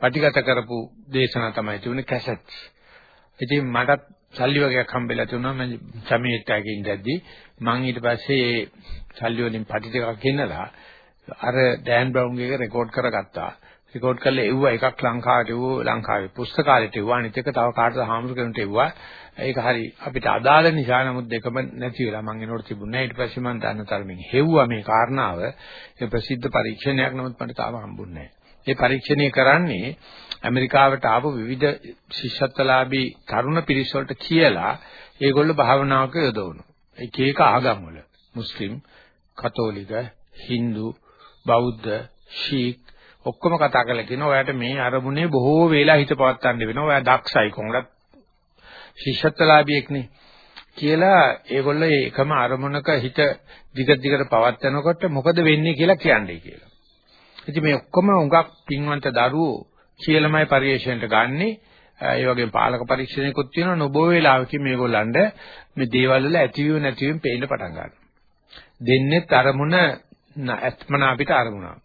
පටිගත කරපු දේශනා තමයි තිබුණේ කැසට්. ඉතින් මටත් සල්ලි වගේක් හම්බෙලා තිබුණා මම සමීට්ටයක ඉඳද්දී මම ඊට පස්සේ ඒ සල්ලි වලින් පටි ටිකක් ගෙන්නලා අර ඩෑන් බ්‍රවුන් එක රෙකෝඩ් කරගත්තා. රෙකෝඩ් කරලා එව්වා එකක් ලංකාවට එව්වා ලංකාවේ පුස්තකාලයට එව්වා අනිත් එක තව කාටද හාමුදුරුවන්ට එව්වා. ඒක හරි අපිට අදාළ නිසා නමුත් දෙකම නැති වෙලා මම එනකොට තිබුණේ ඊට පස්සේ මම දන්න තරමින් හෙව්වා මේ කාරණාව. ඒ ප්‍රසිද්ධ පරීක්ෂණයක් නමුත් මට තාම හම්බුන්නේ නැහැ. මේ පරීක්ෂණය කරන්නේ ඇමරිකාවට ආපු විවිධ ශිෂ්‍යත්වලාභී තරුණ පිරිස් වලට කියලා ඒගොල්ලෝ භාවනාවක යොදවනවා. එක එක ආගම් වල මුස්ලිම්, කතෝලික, Hindu, බෞද්ධ, ශීක් ඔක්කොම කතා කරලා කියනවා ඔයාලට මේ අරමුණේ බොහෝ වේලා හිත පවත්වන්න වෙනවා. ඔයා දක්ෂයි කොහොමද? ශිෂ්‍යත්වලාභියෙක්නේ. කියලා ඒගොල්ලෝ එකම අරමුණක හිත දිගට දිගට පවත්වනකොට මොකද වෙන්නේ කියලා කියන්නේ කියලා. ඉතින් මේ ඔක්කොම උඟක් පින්වන්ත දරුවෝ කියලාමයි පරිශ්‍රණයට ගන්නෙ. ඒ වගේම පාලක පරීක්ෂණයකුත් තියෙනවා නොබෝ වේලාවකින් මේගොල්ලන්ට මේ දේවල් වල ඇතිවිව නැතිවීම පේන්න පටන් ගන්නවා. දෙන්නෙත් අරමුණ ඇත්මන අපිට අරමුණක්.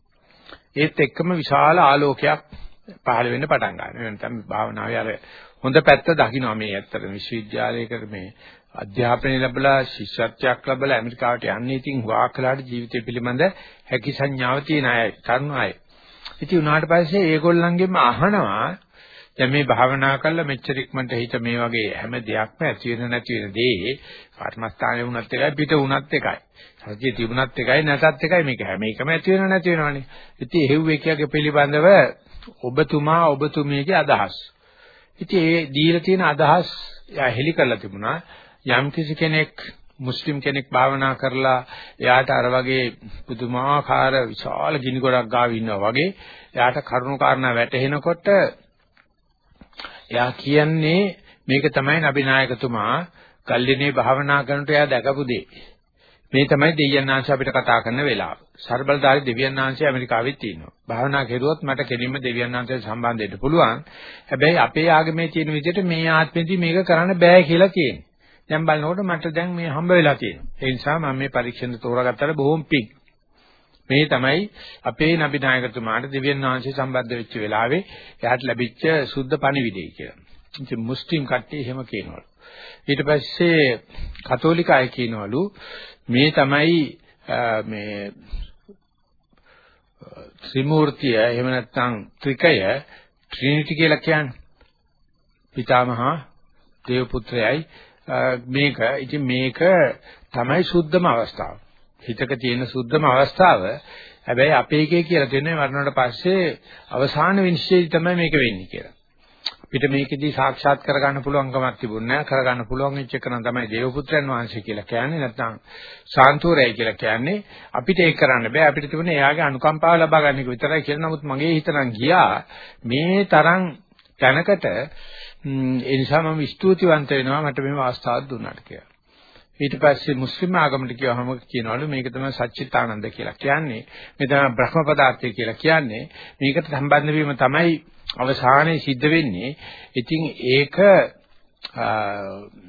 ඒත් එක්කම විශාල ආලෝකයක් පහළ වෙන්න පටන් ගන්නවා. නැත්නම් භාවනාවේ අර හොඳ පැත්ත දකින්න මේ ඇත්තට විශ්වවිද්‍යාලයකට මේ අධ්‍යාපනය ලැබලා ශිෂ්‍යත්වයක් ලැබලා ඇමරිකාවට යන්නේ ඉතින් වාක්ලාට ජීවිතය පිළිබඳ හැකි සංඥාව තියෙන අය තරුණ අය. ඉතින් උනාට පස්සේ ඒගොල්ලන්ගෙම අහනවා දැන් මේ භාවනා කළා මෙච්චර ඉක්මනට හිත මේ වගේ හැම දෙයක්ම ඇති වෙන නැති වෙන දේ කර්මස්ථානේ වුණත් එකයි පිට වුණත් එකයි. සත්‍ය තිබුණත් එකයි නැතත් එකයි මේක හැම එකම ඇති වෙනව නැති වෙනවනේ. ඉතින් එහෙව් එකක පිළිබඳව ඔබතුමා ඔබතුමියගේ අදහස්. ඉතින් ඒ දීලා තියෙන අදහස් හෙලි කරලා තිබුණා. යම් කිසි කෙනෙක් මුස්ලිම් කෙනෙක් භාවනා කරලා එයාට අර වගේ පුදුමාකාර විශාල ගිනි ගොඩක් ගාව ඉන්නවා වගේ එයාට කරුණු කාරණා වැටහෙනකොට එයා කියන්නේ මේක තමයි නබිනායකතුමා කල්ලිනේ භාවනා කරනට එයා දැකපු දේ. මේ තමයි දෙයයන් ආංශ අපිට කතා කරන වෙලාව. ਸਰබලදාරි දෙවියන් ආංශය ඇමරිකාවෙත් තියෙනවා. භාවනා කෙරුවොත් මට කෙලින්ම දෙවියන් ආංශයට සම්බන්ධ වෙන්න පුළුවන්. හැබැයි අපේ ආගමේ තියෙන විදිහට මේ ආත්මෙදී මේක කරන්න බෑ කියලා කියන්නේ. දැන් බලනකොට මට දැන් මේ හම්බ වෙලා තියෙනවා. ඒ නිසා මම මේ පරීක්ෂණ තෝරාගත්තට බොහොම පිං. මේ තමයි අපේ නබි නායකතුමාට දිව්‍යන් වහන්සේ සම්බන්ධ වෙච්ච වෙලාවේ එයාට ලැබිච්ච සුද්ධ පණිවිඩය කියලා. ඉතින් මුස්ලිම් කට්ටිය එහෙම කියනවලු. ඊට පස්සේ කතෝලික අය කියනවලු මේ තමයි මේ ත්‍රිමූර්තිය එහෙම නැත්නම් ත්‍රිකය ට්‍රිනිටි කියලා කියන්නේ. පිතාමහා දේව පුත්‍රයයි මේක ඉතින් මේක තමයි සුද්ධම අවස්ථාව. හිතක තියෙන සුද්ධම අවස්ථාව. හැබැයි අපේ එකේ කියලා දෙන්නේ මරණයට පස්සේ අවසාන විනිශ්චයයි තමයි මේක වෙන්නේ කියලා. අපිට මේකෙදී සාක්ෂාත් කරගන්න පුළුවන්කමක් තිබුණේ නැහැ. කරගන්න පුළුවන් වෙච්ච එක නම් තමයි දේවපුත්‍රයන් වහන්සේ කියලා කියන්නේ. නැත්නම් සාන්තුරයයි කියලා කියන්නේ. අපිට ඒක කරන්න බෑ. අපිට තිබුණේ එයාගේ අනුකම්පාව ලබා ගන්න එක විතරයි කියලා. නමුත් මගේ හිත නම් ගියා මේ තරම් තැනකට ඒ නිසා මම ස්තුතිවන්ත වෙනවා මට මේ අවස්ථාවක් දුන්නාට කියලා. ඊට පස්සේ මුස්ලිම් ආගමට කියවහම කියනවලු මේක තමයි සච්චිත්තානන්ද කියලා කියන්නේ. මේ තමයි බ්‍රහ්ම පදාර්ථය කියලා කියන්නේ. මේකට සම්බන්ධ වීම තමයි අවසානයේ සිද්ධ වෙන්නේ. ඉතින් ඒක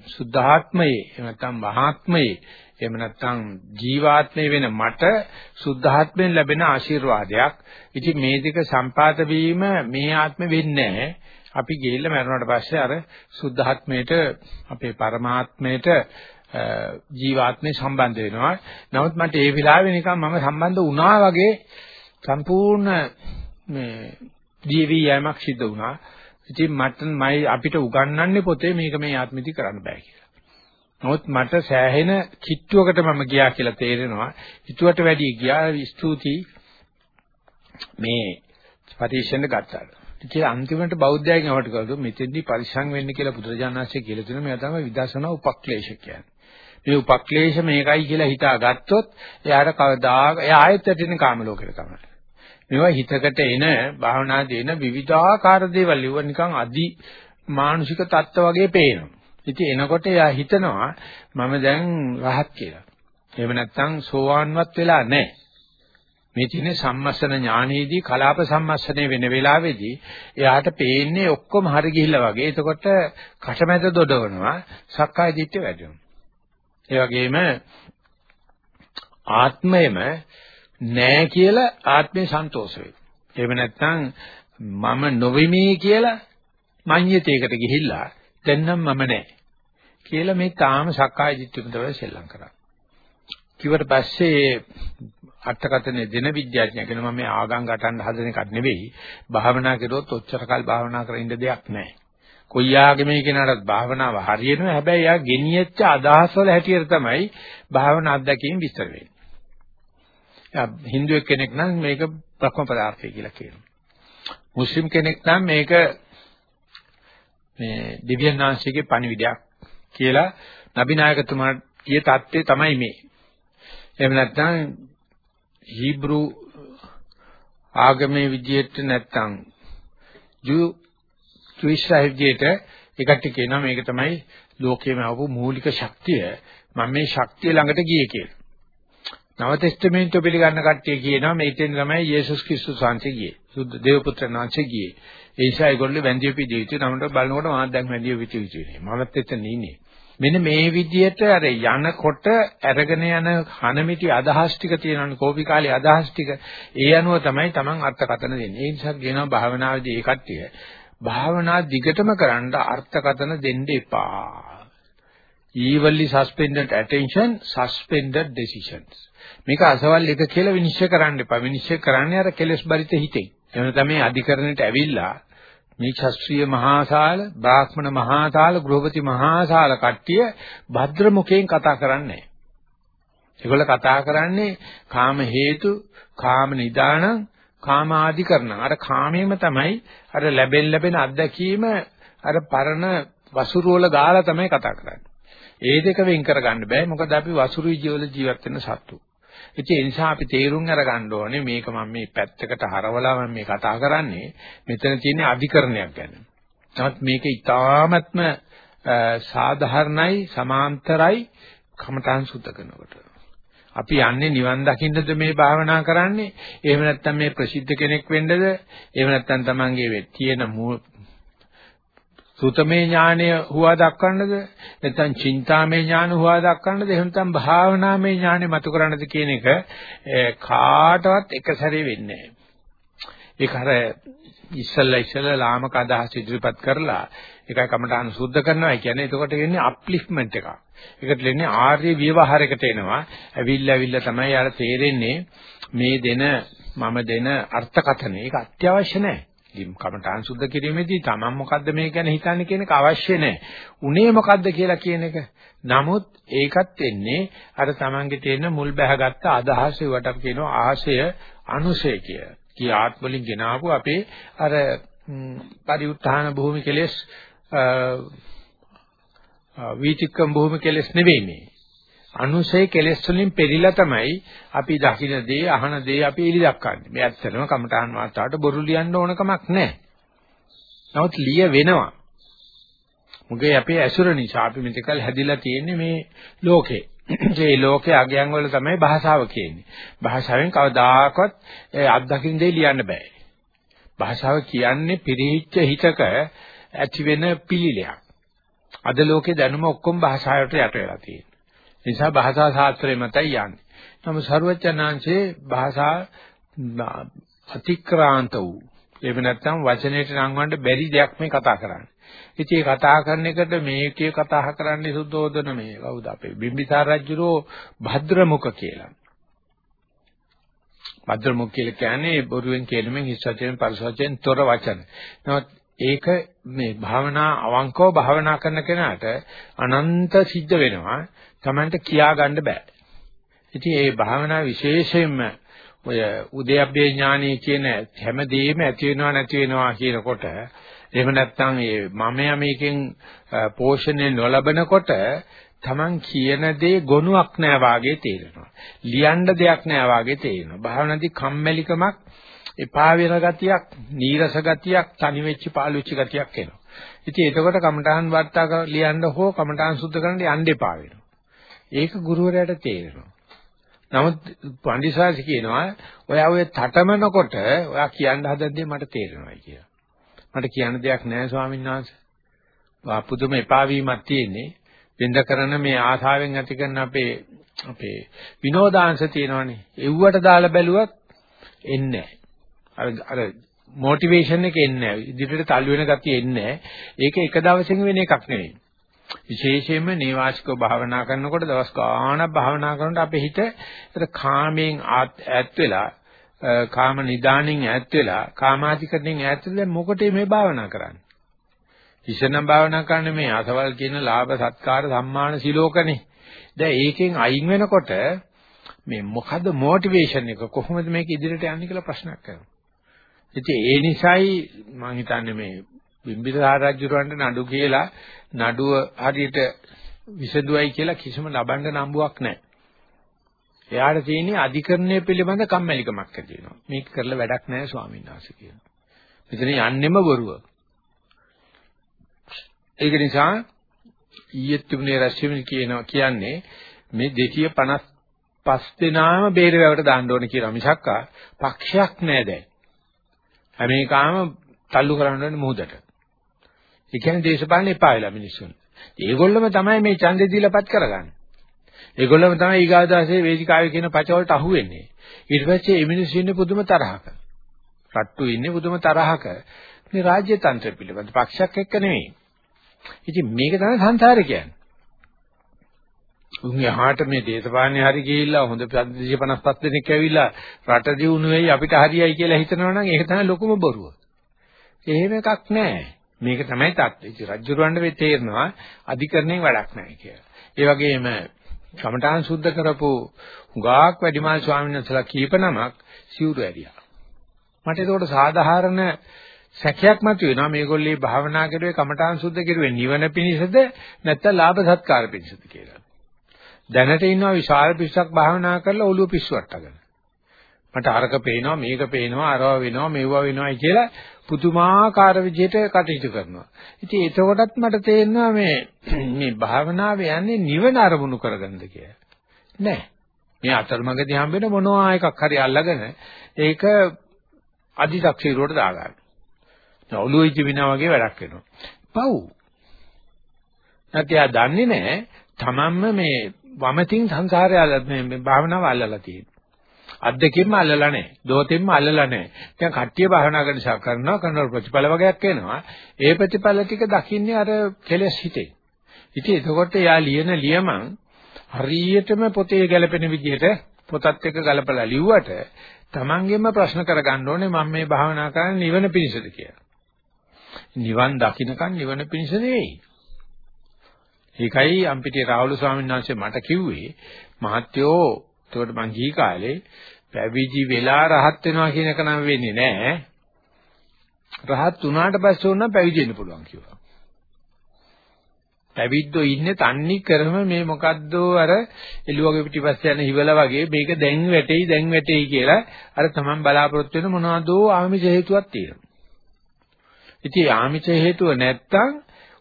සුද්ධාත්මයේ නැත්නම් මහාත්මයේ එහෙම නැත්නම් ජීවාත්මය වෙන මට සුද්ධාත්මයෙන් ලැබෙන ආශිර්වාදයක්. ඉතින් මේ දෙක සම්පාත වීම මේ ආත්මෙ වෙන්නේ අපි ගිහිල්ලා මරුණාට පස්සේ අර සුද්ධාත්මයට අපේ පරමාත්මයට ජීවාත්මේ සම්බන්ධ වෙනවා. නමුත් මට ඒ වෙලාවේ නිකන් මම සම්බන්ධ වුණා වගේ සම්පූර්ණ මේ දීවි යෑමක් සිද්ධ වුණා. ඉතින් මට මයි අපිට උගන්වන්නේ පොතේ මේක මේ ආත්මෙදි කරන්න බෑ කියලා. නමුත් මට සෑහෙන කිට්ටුවකට මම ගියා කියලා තේරෙනවා. හිතුවට වැඩි ගියා ස්තුති මේ පරිශ්‍රණ ගත්තාට. ඉතින් අන්තිමට බෞද්ධයන් යවට කළොත් මෙතෙන්දී පරිසං වෙන්න කියලා බුදුරජාණන්සේ කියලා තියෙනවා. මේවා තමයි විදර්ශනා උපක්ලේශ කියන්නේ. මේ උපක්ලේශ මේකයි කියලා හිතාගත්තොත් එයාට කවදාක එයා ආයෙත් ඇතින කාම ලෝකෙට තමයි. මේවා හිතකට එන භාවනා දෙන විවිධාකාර දේවල් ඉව නිකන් අදි මානසික தত্ত্ব වගේ පේනවා. ඉතින් එනකොට එයා හිතනවා මම දැන් රහත් කියලා. එහෙම නැත්නම් සෝවාන්වත් වෙලා නැහැ. මේ තියෙන සම්මස්සන ඥානෙදී කලාප සම්මස්සනේ වෙන වෙලාවේදී එයාට පේන්නේ ඔක්කොම හරි ගිහිල්ලා වගේ. එතකොට කටමැද දොඩවනවා, සක්කාය දිට්ඨිය වැඩි වෙනවා. ඒ වගේම ආත්මයම නෑ කියලා ආත්මේ සන්තෝෂ වෙයි. එහෙම නැත්නම් මම නොවෙමි කියලා මඤ්ඤතේකට ගිහිල්ලා දැන් නම් මම නෑ කියලා මේ තාම සක්කාය දිට්ඨියම තමයි සෙල්ලම් කරන්නේ. කිව්වට පස්සේ අර්ථකථනයේ දෙන විද්‍යාඥයා කියන මම මේ ආගම් ගටන්න හදන එකක් නෙවෙයි. භාවනා කළොත් ඔච්චර කල් භාවනා කරලා ඉන්න දෙයක් නැහැ. කොයි ආගමේ කෙනාටත් භාවනාව හරියනවා. හැබැයි යා ගෙනියච්ච අදහස් වල හැටියට තමයි භාවනා අත්දැකීම් විස්තර වෙන්නේ. යා Hindu කෙනෙක් නම් මේක බ්‍රහ්ම පදාර්ථය කියලා කියනවා. මුස්ලිම් කෙනෙක් නම් මේක මේ දිව්‍යන් වහන්සේගේ පණිවිඩයක් කියලා නබිනායකතුමාට කිය தත්ත්වය තමයි මේ. එහෙම නැත්නම් හීබ්‍රු ආගමේ විදියට නැත්නම් ජු ත්‍රිශාහිජේට ඒකට කියනවා මේක තමයි ලෝකයේම ආපු මූලික ශක්තිය. මම මේ ශක්තිය ළඟට ගියේ කියලා. නව ටෙස්ටමෙන්ට් පිළිගන්න කට්ටිය කියනවා මේකෙන් තමයි යේසුස් ක්‍රිස්තුස් වහන්සේ ගියේ. සුද්ධ දේවපුත්‍ර වහන්සේ ගියේ. ඒ නිසා ඒගොල්ලෝ වැන්දිය පිළිවිතු නමට බලනකොට මාත් දැන් වැන්දිය පිළිවිතු නේ. මමත් එතන ඉන්නේ. මෙන්න මේ විදිහට අර යනකොට අරගෙන යන හනමිටි අදහස් ටික තියෙනවනේ කෝපි කාලේ අදහස් ටික ඒ අනුව තමයි Taman අර්ථකතන දෙන්නේ. ඒ නිසා කියනවා භාවනාවේදී ඒ කට්ටිය භාවනා දිගටම කරන්න අර්ථකතන දෙන්න එපා. evenly suspended attention suspended decisions. මේක අසවල් එක කියලා විනිශ්චය කරන්න එපා. විනිශ්චය කරන්නේ අර කෙලෙස් බරිත හිතේ. එහෙම තමයි අධිකරණයට ඇවිල්ලා මේ ශාස්ත්‍රීය මහාසාල, බ්‍රාහ්මණ මහාසාල, ගෘහපති මහාසාල කට්ටිය භද්‍ර මුඛයෙන් කතා කරන්නේ. ඒගොල්ල කතා කරන්නේ කාම හේතු, කාම නිදාන, කාම ආධිකරණ. අර කාමයේම තමයි අර ලැබෙන් ලැබෙන අත්දැකීම අර පරණ වසුරු වල ගාලා තමයි කතා කරන්නේ. ඒ දෙක වෙන් කරගන්න බෑ. මොකද අපි වසුරු ජීවල ජීවත් වෙන සත්තු. ඒ නිසා අපි තේරුම් අරගන්න ඕනේ මේක මම මේ පැත්තකට හරවලා මම මේ කතා කරන්නේ මෙතන තියෙන අධිකරණයක් ගැන. නමුත් මේක ඊටාත්ම සාධාරණයි සමාන්තරයි කමඨාන් සුද්ධ කරනකොට. අපි යන්නේ නිවන් දකින්නද මේ භාවනා කරන්නේ? එහෙම නැත්නම් මේ ප්‍රසිද්ධ කෙනෙක් වෙන්නද? එහෙම නැත්නම් Tamange තියෙන සුතමේ ඥානය හුවා දක්වන්නද නැත්නම් චින්තාමේ ඥාන හුවා දක්වන්නද එහෙම නැත්නම් භාවනාමේ ඥානෙ මතු කරන්නද කියන එක කාටවත් එක සැරේ වෙන්නේ නැහැ ඒක අර ඉස්සල්ලා ඉස්සල්ලා ලාමක අදහස් ඉදිරිපත් කරලා ඒකයි කමඨාන සුද්ධ කරනවා කියන්නේ එතකොට වෙන්නේ අප්ලිෆ්ට්මන්ට් එකක්. ඒකට වෙන්නේ ආර්ය ව්‍යවහාරයකට එනවා. ඇවිල්ලා ඇවිල්ලා තමයි අර තේරෙන්නේ මේ දෙන මම දෙන අර්ථකථන. ඒක අත්‍යවශ්‍ය නැහැ. ඉතින් කමඨාන් සුද්ධ කිරීමේදී Taman මොකද්ද මේ ගැන හිතන්නේ කියන එක අවශ්‍ය නැහැ. උනේ මොකද්ද කියලා කියන එක. නමුත් ඒකත් එන්නේ අර Tamanගේ තියෙන මුල් බැහැගත්ත අදහස වට අපි කියනවා ආශය අනුශය කිය. කී ආත්මලින් ගෙනාවු අපේ අර පරිඋත්ථාන භූමි කෙලෙස් වීතික්කම් භූමි කෙලෙස් නෙවෙයි මේ. අනුසය කෙලෙස් වලින් පෙරිලා තමයි අපි දකින්න දේ අහන දේ අපි එලි දක්වන්නේ. මේ ඇත්තටම කමඨාන් වාතාවට බොරු ලියන්න ඕන කමක් නැහැ. නමුත් ලිය වෙනවා. මුගේ අපේ ඇසුර නිසා අපි මෙතකල් හැදිලා තියෙන්නේ මේ ලෝකේ. ඒ ලෝකයේ අගයන් වල තමයි භාෂාව කියන්නේ. භාෂාවෙන් කවදාකවත් අත්දකින්න දෙය ලියන්න බෑ. භාෂාව කියන්නේ පිරිහිච්ච හිතක ඇති වෙන පිළිලයක්. අද ලෝකේ දැනුම ඔක්කොම භාෂාවට යට වෙලා තියෙනවා. නිසා භාෂා ශාස්ත්‍රය මතයි යන්නේ. නමුත් සරුවචනාංශේ භාෂා අතික්‍රාන්ත වූ එහෙම නැත්නම් වචනයට නංවන්න බැරි දෙයක් මේ කතා කරන්නේ. ඉතින් මේ කතා කරන එකට මේකේ කතා කරන්නේ සුද්ධෝදන මේ කවුද අපේ බිම්බිසාර රජුරෝ භද්‍රමුඛ කියලා. භද්‍රමුඛ කියලා කියන්නේ බොරුවෙන් කියනමින් හිස් වචනෙන් පරිස වචනෙන් තොර වචන. නමුත් ඒක මේ භාවනා අවංකව භාවනා කරන කෙනාට අනන්ත සිද්ධ වෙනවා. Tamanට කියා ගන්න බෑ. ඉතින් මේ භාවනා විශේෂයෙන්ම ඔය උදයබ්බේ ඥානීය කියන හැමදේම ඇති වෙනවා නැති වෙනවා කියනකොට එහෙම නැත්නම් මේ මමයා මේකෙන් පෝෂණය නොලබනකොට Taman කියන දේ ගොනුවක් නෑ වාගේ තේරෙනවා. ලියන්න දෙයක් නෑ වාගේ තේරෙනවා. භාවනාදී කම්මැලිකමක් එපා වෙන ගතියක්, නීරස ගතියක්, තනි වෙච්ච පාළු වෙච්ච ගතියක් එනවා. ඉතින් එතකොට කමඨාන් වර්තා කර ලියන්න හෝ කමඨාන් සුද්ධ කරන්න යන්න එපා වෙනවා. ඒක ගුරුවරයාට තේරෙනවා. නමුත් පඬිසාසි කියනවා ඔයා ඔය තටමනකොට ඔයා කියන්න හදන දේ මට තේරෙනවා කියලා. මට කියන්න දෙයක් නැහැ ස්වාමීන් වහන්සේ. පුදුම එපා වීමක් තියෙන්නේ. වෙනද කරන මේ ආසාවෙන් ඇති කරන අපේ අපේ විනෝදාංශ තියෙනවනේ. එව්වට දාලා බැලුවත් එන්නේ අර අර මොටිවේෂන් එක එන්නේ නැහැ. ඉදිරියට තල්ලු වෙන ගතිය එන්නේ නැහැ. ඒක එක දවසකින් වෙන එකක් නෙවෙයි. විශේෂයෙන්ම නේවාසිකව භාවනා කරනකොට දවස් ගාණක් භාවනා කරනකොට අපේ හිත ඒතර කාමයෙන් ඈත් වෙලා කාම නිදාණයෙන් ඈත් වෙලා කාමාධිකරණයෙන් ඈත් වෙලා මොකටද මේ භාවනා කරන්නේ? ඉස්සනම් භාවනා කරන්නේ මේ අසවල් කියන ලාභ සත්කාර සම්මාන සිලෝකනේ. දැන් ඒකෙන් අයින් වෙනකොට මේ මොකද්ද මොටිවේෂන් එක කොහොමද මේක ඉදිරියට යන්නේ කියලා ප්‍රශ්නයක් කරනවා. ඉතින් ඒ නිසායි මම හිතන්නේ මේ බිම්බිසාර රජුරවන්ට නඩු කියලා නඩුව හරියට විසඳුවයි කියලා කිසිම ලබන්න නම්බුවක් නැහැ. එයාට තියෙන්නේ අධිකරණය පිළිබඳ කම්මැලිකමක් ඇති වෙනවා. මේක කරලා වැඩක් නැහැ ස්වාමීන් වහන්සේ කියනවා. මෙතන යන්නෙම බොරුව. ඒක නිසා ඊයේ තිබුණේ රැස්වීම කියනවා කියන්නේ මේ 255 දෙනාම බේරවැවට දාන්න ඕනේ කියලා මිසක්කා පක්ෂයක් නෑ දැන්. හැම එකම තල්ලු කරන්න ඕනේ මොහොතට. ඒ කියන්නේ දේශපාලන එපා වෙලා මිනිස්සුන්. ඒගොල්ලොම තමයි මේ ඡන්දේ දීලාපත් කරගන්නේ. ඒගොල්ලොම තමයි ඊගාදාසේ වේදිකාවේ කියන පච වලට අහුවෙන්නේ. ඊට පස්සේ මේ මිනිස්සු ඉන්නේ පුදුම තරහක. රට්ටු ඉන්නේ පුදුම තරහක. මේ රාජ්‍ය තන්ත්‍රය පිළිබඳ පක්ෂයක් එක්ක නෙවෙයි. ඉතින් මේක තමයි සංසාරේ කියන්නේ. උන් යහාට මේ දේශපාලනේ හරි ගිහිල්ලා හොඳ 255 දෙනෙක් ඇවිල්ලා රට දියුණු වෙයි අපිට හරියයි කියලා හිතනවා නම් ඒක තමයි ලොකුම බොරුව. එහෙම එකක් නැහැ. මේක තමයි தත්ත්වය. ඉතින් රජුරවණ්ඩ වෙ තේරෙනවා අධිකරණයෙන් වැඩක් නැහැ කියලා. ඒ වගේම කමඨාන් සුද්ධ කරපු හුඟාක් වැඩිමාල් ස්වාමීන් වහන්සේලා කීප නමක් සිවුරු ඇරියා. මට ඒකට සාධාරණ සැකයක් මතුවෙනවා මේගොල්ලේ භාවනා කරුවේ කමඨාන් සුද්ධ කරුවේ නිවන පිණිසද නැත්නම් ලාභ සත්කාර පිණිසද කියලා. දැනට ඉන්නවා විශාල පිස්සක් භාවනා කරලා ඔළුව පිස්සුවට්ටගෙන. මට අරක පේනවා මේක පේනවා අරව වෙනවා මෙව්වා වෙනවායි කියලා පුදුමාකාර විදිහට කටයුතු කරනවා. ඉතින් එතකොටත් මට තේරෙනවා මේ මේ භාවනාව යන්නේ නිවන අරමුණු කරගන්නද කියලා. නෑ. මේ අතරමඟදී හම්බෙන මොනවා එකක් හරි අල්ලගෙන ඒක අදි탁ෂීරුවට දාගන්න. ඔළුව ඉති විනා වගේ වැඩක් වෙනවා. පව්. නැත්නම් එයා දන්නේ නැහැ තමන්ම මේ වමතින් සංසාරය මේ භාවනාව අල්ලලා තියෙනවා. අත් දෙකෙන්ම අල්ලලා නැහැ. දෝතෙන්ම අල්ලලා නැහැ. දැන් කට්ටිය භාවනා කරන කරනවා කරන ප්‍රතිඵල වගේක් එනවා. ඒ ප්‍රතිඵල ටික දකින්නේ අර කෙලෙස් හිතේ. ඉතින් එතකොට යා ලියන ලියමන් හරියටම පොතේ ගැලපෙන විදිහට පොතත් එක්ක ගලපලා ලිව්වට තමන්ගෙම ප්‍රශ්න කරගන්න ඕනේ මම මේ භාවනා කරන්නේ නිවන පිණිසද කියලා. නිවන් දකින්නකන් නිවන පිණිස නෙවෙයි. ඒකයි අම්පිටේ රාහුල ස්වාමීන් වහන්සේ මට කිව්වේ මහත්යෝ එතකොට මං ගිහි කාලේ පැවිදි වෙලා රහත් වෙනවා කියන එක නම් වෙන්නේ නැහැ. රහත් වුණාට පස්සේ ඕන පැවිදි වෙන්න පුළුවන් කිව්වා. පැවිද්දෝ ඉන්නේ තන්නේ කරම මේ මොකද්ද අර එළුවගේ පිටිපස්ස යන හිවල වගේ මේක දැන් වැටෙයි දැන් වැටෙයි කියලා අර තමන් බලාපොරොත්තු වෙන මොනවදෝ ආමිෂ හේතුවක් තියෙනවා. ඉතින් ආමිෂ හේතුව නැත්තම්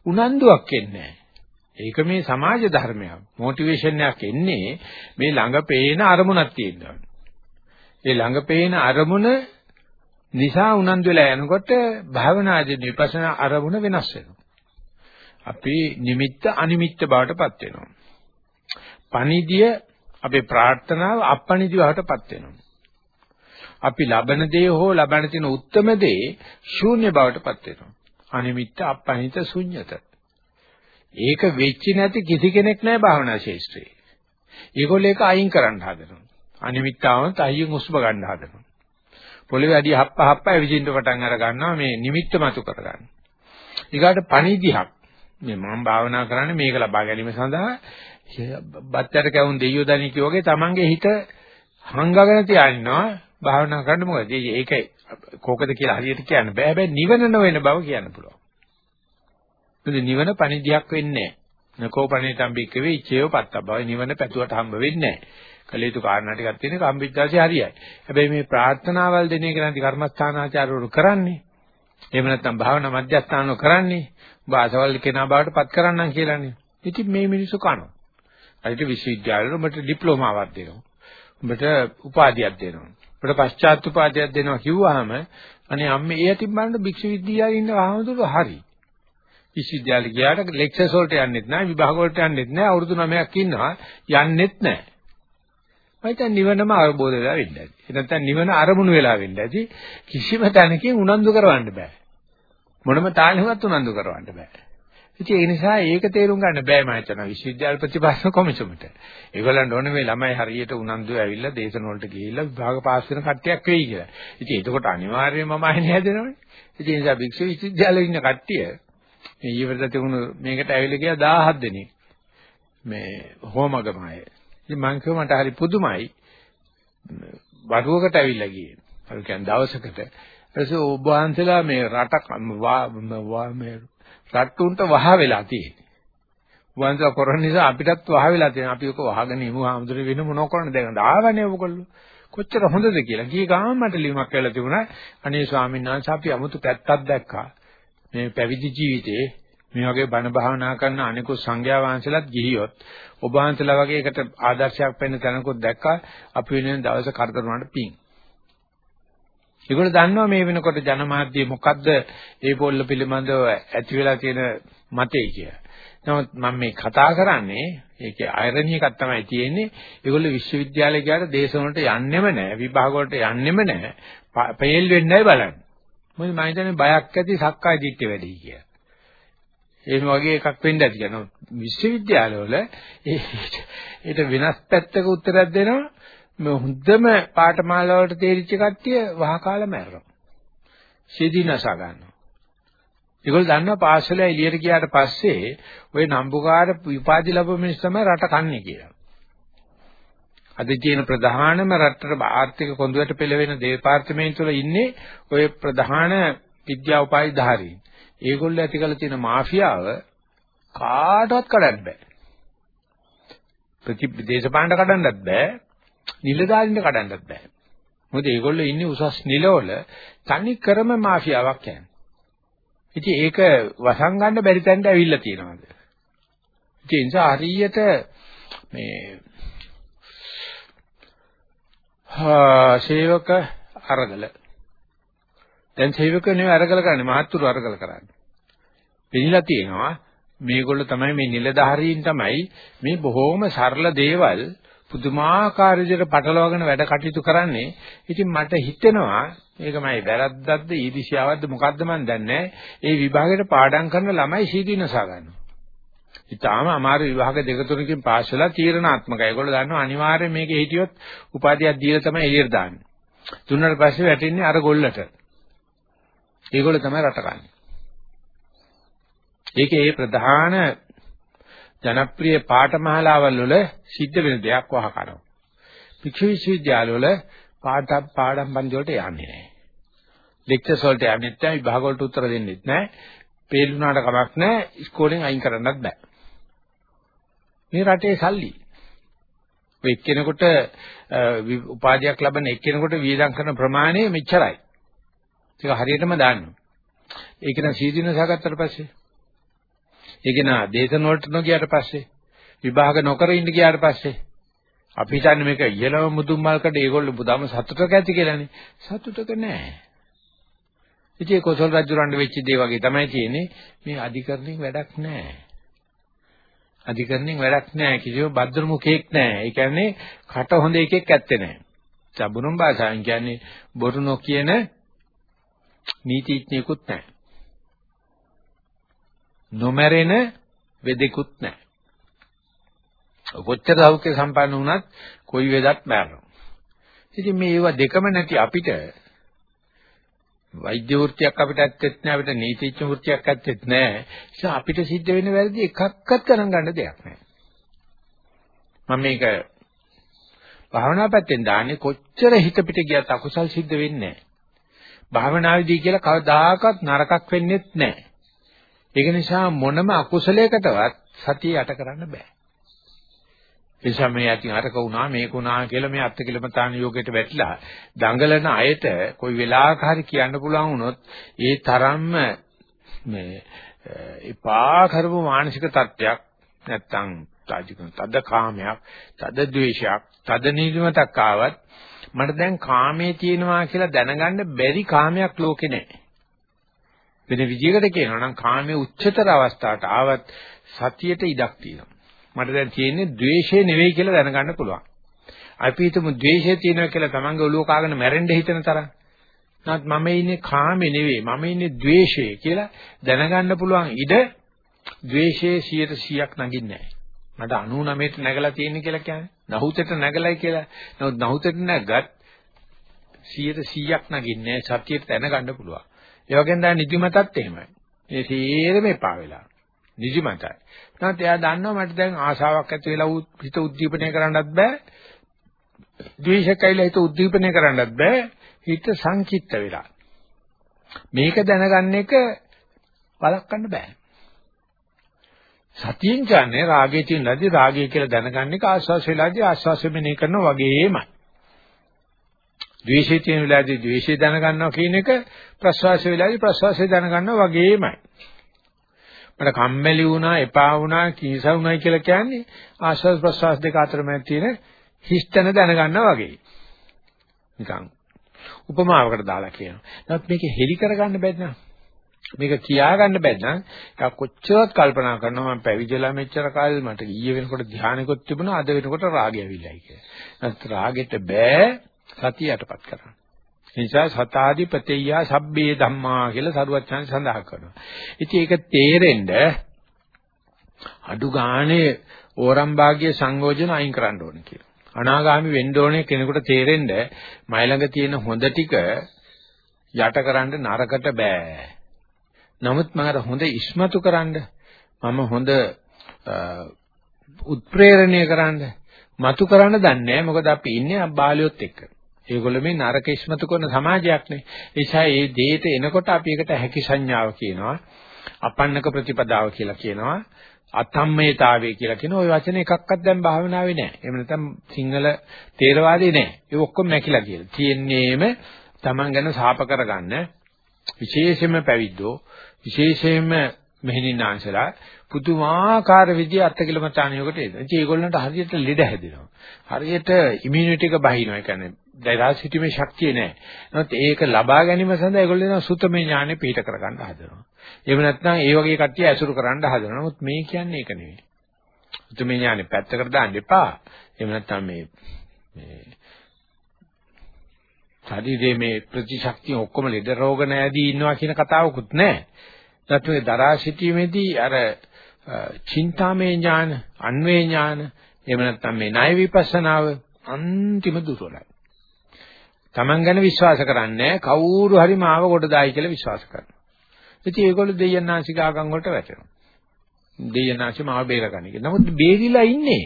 උනන්දුවක් එන්නේ නැහැ. ඒක මේ සමාජ ධර්මයක්. මොටිවේෂන් එකක් එන්නේ මේ ළඟ පේන අරමුණක් තියෙනවා. ඒ ළඟ පේන අරමුණ නිසා උනන්දු වෙලා යනකොට භාවනාදී විපස්සනා අරමුණ වෙනස් වෙනවා. අපි නිමිත්ත අනිමිත්ත බවටපත් වෙනවා. පණිදිය අපේ ප්‍රාර්ථනාව අපණිදි බවටපත් වෙනවා. අපි ලබන දේ හෝ ලබන තියෙන උත්තරම දේ ශූන්‍ය බවටපත් වෙනවා. අනිමිත්ත අපණිත ශුන්්‍යත. ඒක වෙච්ච නැති කිසි කෙනෙක් නැහැ භාවනා ශේෂ්ත්‍රයේ. ඒගොල්ලෝ ඒක අයින් කරන්න හදනවා. අනිමිත්තාවම තයියෙන් උස්ම ගන්න හදනවා. පොළවේ අඩිය හප්ප හප්ප එවිදින්න පටන් අර ගන්නවා මේ නිමිත්ත මතු කර ගන්න. ඊගාට පණිදිහක් මේ මම භාවනා කරන්නේ මේක ලබා ගැනීම සඳහා බත්තර කැවුම් දෙයියෝ දණිකෝ වගේ Tamange හිත හංගගෙන තියනවා භාවනා කරන්න මොකද ඒක කෝකද කියලා හරියට කියන්න බෑ හැබැයි නිවන නොවන බව කියන්න පුළුවන්. මොකද නිවන පණිදිහක් වෙන්නේ නැහැ. නකෝ පණිතම් බික්කවේ ඉච්ඡේව පත්තබ්බව නිවන පැතුවට හම්බ වෙන්නේ නැහැ. කළ යුතු කාරණා ටිකක් තියෙන කම්බිච්චාසිය හරියයි. හැබැයි මේ ප්‍රාර්ථනාවල් දෙන එක නැති කර්මස්ථානාචාරවරු කරන්නේ. එහෙම නැත්නම් භාවනා මධ්‍යස්ථානවල කරන්නේ. ඔබ අසවල් කෙනා බවට පත් කරන්නම් කියලානේ. ඉතින් මේ මිනිස්සු කනවා. අයිට විශ්වවිද්‍යාවවල ඔබට ඩිප්ලෝමාවක් දෙනවා. ඔබට උපාධියක් දෙනවා. ඔබට පශ්චාත් උපාධියක් දෙනවා කිව්වහම අනේ අම්මේ ඒ අතින් බලන්න භික්ෂු විද්‍යාලේ ඉන්න ආමතුරු හරි. විශ්වවිද්‍යාලේ ගියාට ලෙක්චර්ස් වලට යන්නෙත් නැහැ විභාග වලට යන්නෙත් නැහැ අවුරුදු 9ක් ඉන්නවා යන්නෙත් නැහැ. මම හිතන්නේ නිවනම අවබෝධ වෙලා වෙන්න ඇති. ඒ නැත්නම් නිවන අරමුණු වෙලා වෙන්න ඇති. කිසිම තැනකින් උනන්දු කරවන්න බෑ. මොනම තාලෙවත් උනන්දු කරවන්න බෑ. ඉතින් ඒ නිසා ඒක තේරුම් ගන්න බෑ මම හිතනවා විශ්වවිද්‍යාල ප්‍රතිපස්ස කොමිසමට. ඒගොල්ලන්ට ඕනේ මේ ළමයි හරියට උනන්දු ඇවිල්ලා දේශන වලට ගිහිල්ලා විභාග පාස් වෙන කට්ටියක් වෙයි කියලා. ඉතින් එතකොට අනිවාර්යයෙන්ම මම අයින් හැදෙනවනේ. ඉතින් ඒ නිසා භික්ෂු විශ්වවිද්‍යාලේ ඉන්න කට්ටිය මේ ඊවරද තිබුණු මේකට ඇවිල්ලා ගියා 17 දෙනෙක්. මේ හෝමගමයි. ඉතින් මං කිව්වා මට හරි පුදුමයි. වරුවකට ඇවිල්ලා ගියේ. අර කියන්නේ දවසකට. ඊපස්සේ ඔබ වහන්සලා මේ රට මේ රට්ටුන්ට වහ වෙලා තියෙන්නේ. වහන්සලා කරන නිසා අපිටත් වහ වෙලා තියෙනවා. අපි ඔක වහගෙන ඉමු ආමුදුරේ වෙන මොනව කරන්නද දැන් ආවනේ ඔයගොල්ලෝ. කොච්චර හොඳද කියලා. ගිය ගාම මට ලියුමක් කියලා තිබුණා. අනේ ස්වාමීන් වහන්සේ අපි 아무තු පැත්තක් දැක්කා. මේ පැවිදි ජීවිතේ මේ වගේ බණ භාවනා කරන අනිකුත් සංඝයා වහන්සේලාත් ගිහියොත් ඔබ වහන්සේලා වගේ එකට ආදර්ශයක් වෙන්න තැනකුත් දැක්කා අපි වෙන දවස කරදර වුණාට පිං. ඒගොල්ලෝ දන්නවා මේ වෙනකොට ජනමාධ්‍ය මොකද්ද ඒ පොල්ල පිළිබඳව ඇති වෙලා තියෙන මතේ කියලා. නමුත් මම මේ කතා කරන්නේ ඒකේ අයරණිය එකක් තමයි තියෙන්නේ. ඒගොල්ලෝ විශ්වවිද්‍යාලය ගියාට දේශන වලට යන්නෙම නැහැ, විභාග වලට යන්නෙම නැහැ. පෙල් වෙන්නයි බලන්නේ. මොකද මම හිතන්නේ බයක් ඇති සක්කාය දිට්ඨිය වැඩි කියලා. එහෙම වගේ එකක් වෙන්න ඇති කියනවා. විශ්වවිද්‍යාලවල ඒට වෙනස් පැත්තක උත්තරයක් දෙනවා. මේ හොඳම පාඨමාලා වලට තේරිච්ච කට්ටිය වහකාලා මැරෙනවා. සියදීනස ගන්නවා. ඒගොල්ලෝ දන්නවා පාසල එළියට ගියාට පස්සේ ওই නම්බුකාර උපාධි ලැබුව මිනිස් තමයි රට කන්නේ කියලා. අද තියෙන ප්‍රධානම රටට ආර්ථික කොඳුයට පෙළවෙන දේපාර්තමේන්තුවල ඉන්නේ ওই ප්‍රධාන විද්‍යා උපාධි ධාරීන්. ඒගොල්ලෝ ඇති කරලා තියෙන මාෆියාව කාටවත් කඩන්න බෑ. ප්‍රති දේශපාලනට කඩන්නත් බෑ. නිලධාරීන්ට කඩන්නත් බෑ. මොකද ඒගොල්ලෝ ඉන්නේ උසස් නිලවල තනි ක්‍රම මාෆියාවක් යන. ඉතින් ඒක වසන් ගන්න බැරි තැනට ඇවිල්ලා තියෙනවාද? ඒ නිසා හරියට මේ හා සේවක අරගල දැන් සේවකයෝ නෙවෙයි අරගල කරන්නේ මහත්තුරු අරගල කරන්නේ. පිළිලා තියෙනවා මේගොල්ලෝ තමයි මේ නිලධාරීන් තමයි මේ බොහොම සරල දේවල් පුදුමාකාර විදිහට පටලවාගෙන වැඩ කටයුතු කරන්නේ. ඉතින් මට හිතෙනවා මේකමයි වැරද්දක්ද ඊදිශාවක්ද මොකද්ද මන් දන්නේ ඒ විභාගයට පාඩම් කරන ළමයි සීදීනසා ගන්නවා. ඉතාලම අමාරු විභාග දෙක තුනකින් පාස් වෙලා තීරණාත්මකයි. ඒගොල්ලෝ දන්නවා අනිවාර්යයෙන් මේකේ හිටියොත් උපාධියක් දීලා තමයි එළියට දාන්නේ. තුනට පස්සේ වැටෙන්නේ අර ගොල්ලට. ඒගොල්ලෝ තමයි රට කන්නේ. ඒකේ ඒ ප්‍රධාන ජනප්‍රිය පාඨමාලාවල් වල සිද්ධ වෙන දෙයක් වහ කරනවා. වික්ෂ විශ්වවිද්‍යාල වල පාඨ පාඩම් පන්ති වලට යන්නේ නැහැ. ලෙක්චර්ස් වලට යන්නේ නැහැ, විභාග වලට උත්තර දෙන්නෙත් නැහැ. පේලුණාට කමක් නැහැ, ඉස්කෝලෙන් අයින් කරන්නත් බෑ. මේ රටේ සල්ලි. ඔය එක්කෙනෙකුට උපාධියක් ලබන එක්කෙනෙකුට වියදම් කරන ප්‍රමාණය මෙච්චරයි. ඒක හරියටම දාන්නවා. ඒක නම් සීදීන සාගත්තට පස්සේ. ඒක නා දේශන වලට නොගියාට පස්සේ විභාග නොකර ඉන්න ගියාට පස්සේ අපි හිතන්නේ මේක ඉහළම මුදුන් මල්කට ඒගොල්ලෝ බුදම සතුටක ඇති කියලානේ. සතුටක නෑ. ඉතින් කොසල් රජුරන්ට වෙච්ච දේ වගේ තමයි තියෙන්නේ. මේ අධිකරණයෙන් වැඩක් නෑ. අධිකරණයෙන් වැඩක් නැහැ. කිසිම භද්‍ර මුඛයක් නැහැ. ඒ කියන්නේ කට හොඳ එකෙක් ඇත්තේ නැහැ. සබුරුම් භාෂාවෙන් කියන්නේ බොරු නොකියන නීතිඥයෙකුත් නැහැ. නොමැරෙන වෙදෙකුත් නැහැ. කොච්චර සෞඛ්‍ය සම්පන්න වුණත් කොයි වෙදත් මැරෙනවා. ඉතින් මේ ඒවා දෙකම නැති අපිට වෛද්‍ය වෘත්තියක් අපිට ඇත්තෙත් නෑ අපිට නීතිඥ වෘත්තියක් ඇත්තෙත් නෑ. ඒ අපිට සිද්ධ වෙන වැරදි එකක්වත් ගණන් ගන්න දෙයක් නෑ. මම මේක භාවනා පැත්තෙන් දාන්නේ කොච්චර හිත පිට ගියත් අකුසල් සිද්ධ වෙන්නේ නෑ. භාවනාවේදී කියලා කවදාකවත් නරකක් වෙන්නේත් නෑ. ඒක නිසා මොනම අකුසලයකටවත් සතිය යට කරන්න බෑ. එනිසා මේ ඇතින් අරක වුණා මේක වුණා කියලා මේ අත්කිලමතාන යෝගයට වැටිලා දඟලන අයට કોઈ වෙලාවක හරි කියන්න පුළුවන් වුණොත් ඒ තරම්ම මේ එපා කරපු මානසික තත්ත්වයක් නැත්තම් තාජිකන තද කාමයක් තද ද්වේෂයක් තද නිදිමතක් ආවත් මට දැන් කාමයේ තියෙනවා කියලා දැනගන්න බැරි කාමයක් ලෝකේ නැහැ. වෙන විදිහකට කියනවා නම් කාමයේ උච්චතර අවස්ථාවට ආවත් සතියට ඉඩක් තියෙනවා. මට දැන් තියෙන්නේ ද්වේෂය නෙවෙයි කියලා දැනගන්න පුළුවන්. අපි හිතමු ද්වේෂය තියෙනවා කියලා තමන්ගේ ඔළුව කාගෙන මැරෙන්න හිතන තරම්. නමුත් මම ඉන්නේ කාමේ නෙවෙයි මම ඉන්නේ ද්වේෂයේ කියලා දැනගන්න පුළුවන් ඉඩ ද්වේෂයේ 100%ක් නගින්නේ නැහැ. මට 99ට නැගලා තියෙන්නේ කියලා කියන්නේ. නහුතට නැගලයි කියලා. නමුත් නහුතට නැගත් 100%ක් නගින්නේ සත්‍යයට දැනගන්න පුළුවන්. ඒ වගේම දැන් නිදිමතත් එහෙමයි. මේ සියරම එපා වෙලා. නිදිමතයි. නැත්නම් එයා දන්නවා මට දැන් ආශාවක් ඇති වෙලා හිත උද්දීපනය කරන්නත් බෑ. ද්වේෂකයිලා හිත උද්දීපනය කරන්නත් බෑ. හිත සංකිට්ත වෙලා. මේක දැනගන්න එක වළක්වන්න බෑ. සතියෙන් කියන්නේ රාගයේ තියෙනදී රාගය කියලා දැනගන්න එක ආස්වාස් වෙලාදී ආස්වාස් වෙන්නේ කරනවා වගේමයි. ද්වේෂයේ තියෙන වෙලාවේදී ද්වේෂය දැනගන්නවා කියන එක ප්‍රසවාස වෙලාවේදී ප්‍රසවාසය දැනගන්නවා වගේමයි. මට කම්මැලි වුණා, එපා වුණා, කීසවුණයි කියලා කියන්නේ ආශ්වාස ප්‍රශ්වාස දෙක අතර මැද තියෙන හිස්තන දැනගන්නා වගේ. නිකන් උපමාවකට දාලා කියනවා. නමුත් මේක හෙලි කරගන්න බැරි නම් මේක කියා ගන්න බැරි නම් ඒක කොච්චරවත් කල්පනා කරනවා මම පැවිදිලා මෙච්චර කාලෙ මට ඊයේ වෙනකොට ධානයකොත් තිබුණා අද වෙනකොට රාගය ඇවිල්ලායි කියලා. නැත්නම් රාගෙට බෑ සතියටපත් කරන්න. නිසා සතාදිපතේය සබ්බේ ධම්මා කියලා සරුවච්චන් සඳහන් කරනවා. ඉතින් ඒක තේරෙන්න අඩු ගානේ ඕරම් භාගයේ සංයෝජන අයින් කරන්න ඕනේ කියලා. අනාගාමි වෙන්න ඕනේ කෙනෙකුට තේරෙන්න මයි ළඟ තියෙන හොඳ ටික යටකරන්න නරකට බෑ. නමුත් මම අර හොඳ ඉස්මතු කරන්න මම හොඳ උත්ප්‍රේරණය කරන්න මතු කරන්න දන්නේ නැහැ මොකද අපි ඉන්නේ බාලියොත් එක්ක. ඒගොල්ලෝ මේ නරක ඉස්මතු කරන සමාජයක් නේ. එනිසා මේ දේට එනකොට අපි ඒකට හැකි සංඥාව කියනවා. අපන්නක ප්‍රතිපදාව කියලා කියනවා. අතම්මේතාවය කියලා කියන ওই වචන එකක්වත් දැන් භාවනාවේ නැහැ. එහෙම නැත්නම් සිංහල තේරවාදී නැහැ. ඒ ඔක්කොම නැකිලා කියලා. තියෙන්නේම Taman ගැන සාප කරගන්න විශේෂයෙන්ම පැවිද්දෝ විශේෂයෙන්ම මෙහෙණින්නාංශලා පුදුමාකාර විදිය අත්කිලමතානියකට එන. ඉතින් ඒගොල්ලන්ට හරියට ලෙඩ හැදෙනවා. හරියට ඉමුනිටි එක බහිනවා. ඒ කියන්නේ දරා සිටීමේ ශක්තිය නැහැ. නමුත් ඒක ලබා ගැනීම සඳහා ඒගොල්ලෝ දෙනවා සුතමේ ඥානෙ පිහිට කරගන්න හදනවා. එහෙම නැත්නම් ඒ වගේ කට්ටිය ඇසුරු කරන්න හදනවා. නමුත් මේ කියන්නේ ඒක නෙවෙයි. සුතමේ ඥානෙ පැත්තකට දාන්න එපා. එහෙම නැත්නම් මේ මේ ශරීරයේ මේ ප්‍රතිශක්තිය ඔක්කොම ලෙඩ රෝග නැදී ඉන්නවා කියන කතාවකුත් නැහැ. නැත්නම් දරා සිටීමේදී අර චින්තාමේ ඥාන, අන්වේ ඥාන, එහෙම නැත්නම් මේ ණය විපස්සනාව අන්තිම දුර්වලයි. Taman ගැන විශ්වාස කරන්නේ කවුරු හරි මාව කොට දායි කියලා විශ්වාස කරනවා. ඉතින් ඒගොල්ලෝ දෙයන්නාසික ආගම් වලට වැටෙනවා. දෙයන්නාසි මාව බේරගන්න කියලා. නමුත් බේරිලා ඉන්නේ.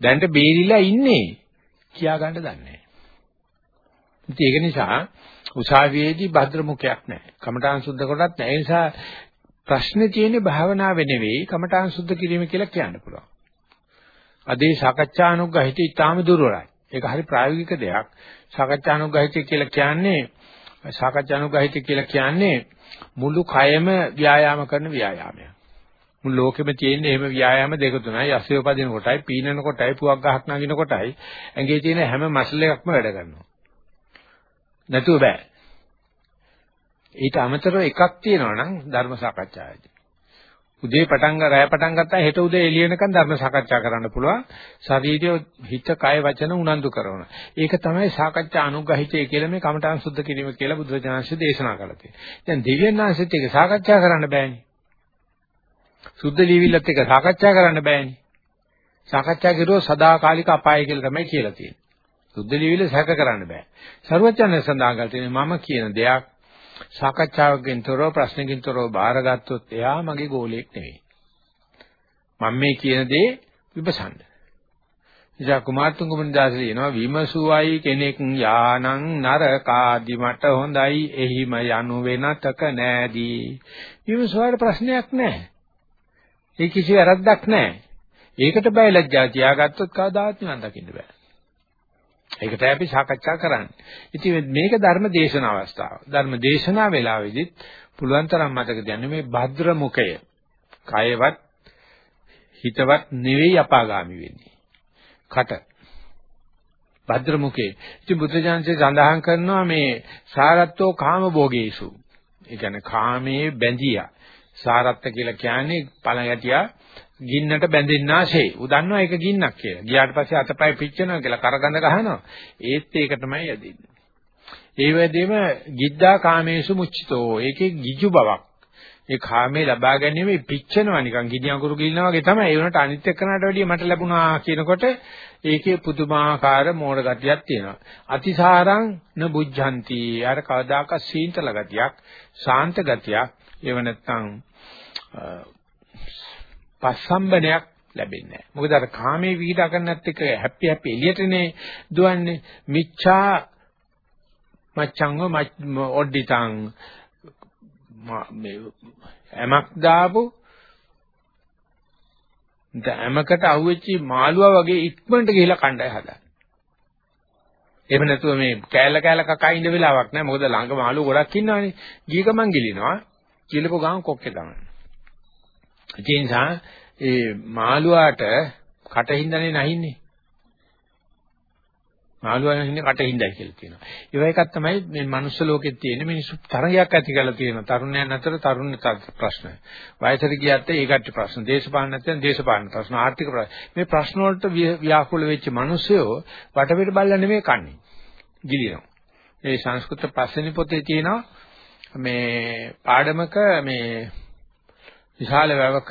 දැන්ට බේරිලා ඉන්නේ කියා ගන්න දන්නේ නැහැ. ඉතින් ඒක නිසා උසාවියේදී භද්‍ර මුඛයක් නැහැ. කමඨාන් සුද්ධ කොටත් නැහැ. ඒ නිසා ප්‍රශ්නේ තියෙන්නේ භාවනාවේ නෙවෙයි කමඨාන් සුද්ධ කිරීම කියලා කියන්න පුළුවන්. අදේ සාකච්ඡානුග්‍රහිත ඊටාම දුර්වලයි. ඒක හරි ප්‍රායෝගික දෙයක්. සාකච්ඡානුගහිතය කියලා කියන්නේ සාකච්ඡානුගහිතය කියලා කියන්නේ මුළු කයම ව්‍යායාම කරන ව්‍යායාමයක්. මුළු ලෝකෙම තියෙන එහෙම ව්‍යායාම දෙක තුනයි. අසයෝ පදින කොටයි, පීනන කොටයි, පුවක් ගහක් නගින කොටයි ඇඟේ තියෙන හැම මස්ල් එකක්ම වැඩ කරනවා. නැතුව බෑ. ඊට අමතරව එකක් තියෙනවා නම් ධර්ම සාකච්ඡාවේදී. උදේ පටන් ගා රැය පටන් ගත්තා හෙට උදේ එළිය වෙනකන් ධර්ම සාකච්ඡා කරන්න පුළුවන්. ශරීරය හිත කය වචන උනන්දු කරන. ඒක තමයි සාකච්ඡා අනුග්‍රහිතය කියලා මේ කමඨාන් සුද්ධ කිරීම කියලා බුදුරජාණන්සේ දේශනා කළා තියෙන්නේ. දැන් දෙවියන් වහන්සේත් ඒක සාකච්ඡා කරන්න බෑනේ. සුද්ධ ලියවිල්ලත් එක සාකච්ඡා කරන්න බෑනේ. සාකච්ඡා කරුවොත් සදාකාලික අපාය කියලා තමයි කියලා තියෙන්නේ. සුද්ධ ලියවිල්ල සැක කරන්න බෑ. ਸਰවඥයන් සඳහන් කරලා තියෙන්නේ මම කියන දෙයක් සාකච්ඡාවකින් තොරව ප්‍රශ්නකින් තොරව බාරගත්තොත් එයා මගේ ගෝලයක් නෙවෙයි. මම මේ කියන දේ විපසන්න. ඉතින් කුමාරතුංග මුනිදාස කියනවා විමසුවයි කෙනෙක් යානං නරකාදි මට හොඳයි එහිම යනු වෙනතක නෑදී. විමසුවාට ප්‍රශ්නයක් නෑ. ඒ කිසි වැරද්දක් නෑ. ඒකට බය ලැජ්ජා තියාගත්තොත් කවදාවත් නිවන් දකින්න බෑ. ඒකට අපි සාකච්ඡා කරන්නේ. ඉතින් මේක ධර්ම දේශන අවස්ථාව. ධර්ම දේශනා වේලාවෙදිත් පුළුවන් තරම් මතක තියාගන්න මේ භද්‍ර මුඛය. කයවත් හිතවත් නෙවෙයි අපාගාමි වෙන්නේ. කට. භද්‍ර මුඛේ. ඉතින් බුද්ධජානකේ සඳහන් කරනවා මේ සාරත්තෝ කාම භෝගේසු. ඒ කියන්නේ කාමයේ බැඳියා. සාරත්ත කියලා කියන්නේ පළඟැටියා ගින්නට බැඳෙන්නාසේ. ඌ දන්නවා ඒක ගින්නක් කියලා. ගියාට පස්සේ අතපය පිච්චෙනවා කියලා කරගඳ ගහනවා. ඒත් ඒක තමයි යදින්නේ. ඒ වගේම ගිද්දා කාමේසු මුච්චිතෝ. ඒකේ ගිජු බවක්. ඒ කාමේ ලබා ගැනීම පිච්චෙනවා නිකන් ගිනි අඟුරු ගිලිනවා වගේ තමයි. ඒ වුණාට අනිත් එක්කනට වැඩිය මට ලැබුණා කියනකොට ඒකේ පුදුමාකාර මෝඩ ගතියක් තියෙනවා. අතිසාරං න බුද්ධಂತಿ. අර කවදාක සීන්තල ගතියක්, ශාන්ත ගතියක්. ඒව නැත්තම් පස්සම්බනයක් ලැබෙන්නේ නැහැ. මොකද අර කාමයේ වීඩා කරන්නත් එක්ක හැපි හැපි එළියටනේ දුවන්නේ. මිච්ඡා මච්ඡංග ඔඩ්ඩිතං මේ එමක් දාපු දැමකට අහුවෙච්ච මාළුවා වගේ ඉක්මනට ගිහිලා කණ්ඩාය හදා. එහෙම නැතුව මේ කෑල්ල කෑල්ල කකා ඉන්න වෙලාවක් නැහැ. මොකද ළඟ මාළුව ගොඩක් ඉන්නවනේ. ගිය ගමන් ගිලිනවා. කිලපු ගමන් කොක්කේ තමයි. ඒ නිසා ඒ මාළුවාට කටින්දනේ නැහින්නේ. මාළුවා ඉන්නේ කටින්දයි කියලා කියනවා. ඒ වගේ එකක් තමයි මේ මනුස්ස ලෝකෙත් තියෙන මිනිස්සු තරගයක් ඇති කරලා තියෙනවා. තරුණයන් අතර තරුණ ප්‍රශ්න. වයසට ගියත් ඒ කට්ටිය ප්‍රශ්න. දේශපාලන නැත්නම් දේශපාලන ප්‍රශ්න. ආර්ථික ප්‍රශ්න. මේ ප්‍රශ්න වලට ව්‍යාකූල වෙච්ච මිනිස්සුયો වටපිට බලලා නෙමෙයි කන්නේ. ගිලිනවා. මේ සංස්කෘත පස්වෙනි පොතේ තියෙනවා මේ පාඩමක මේ විශාල වැවක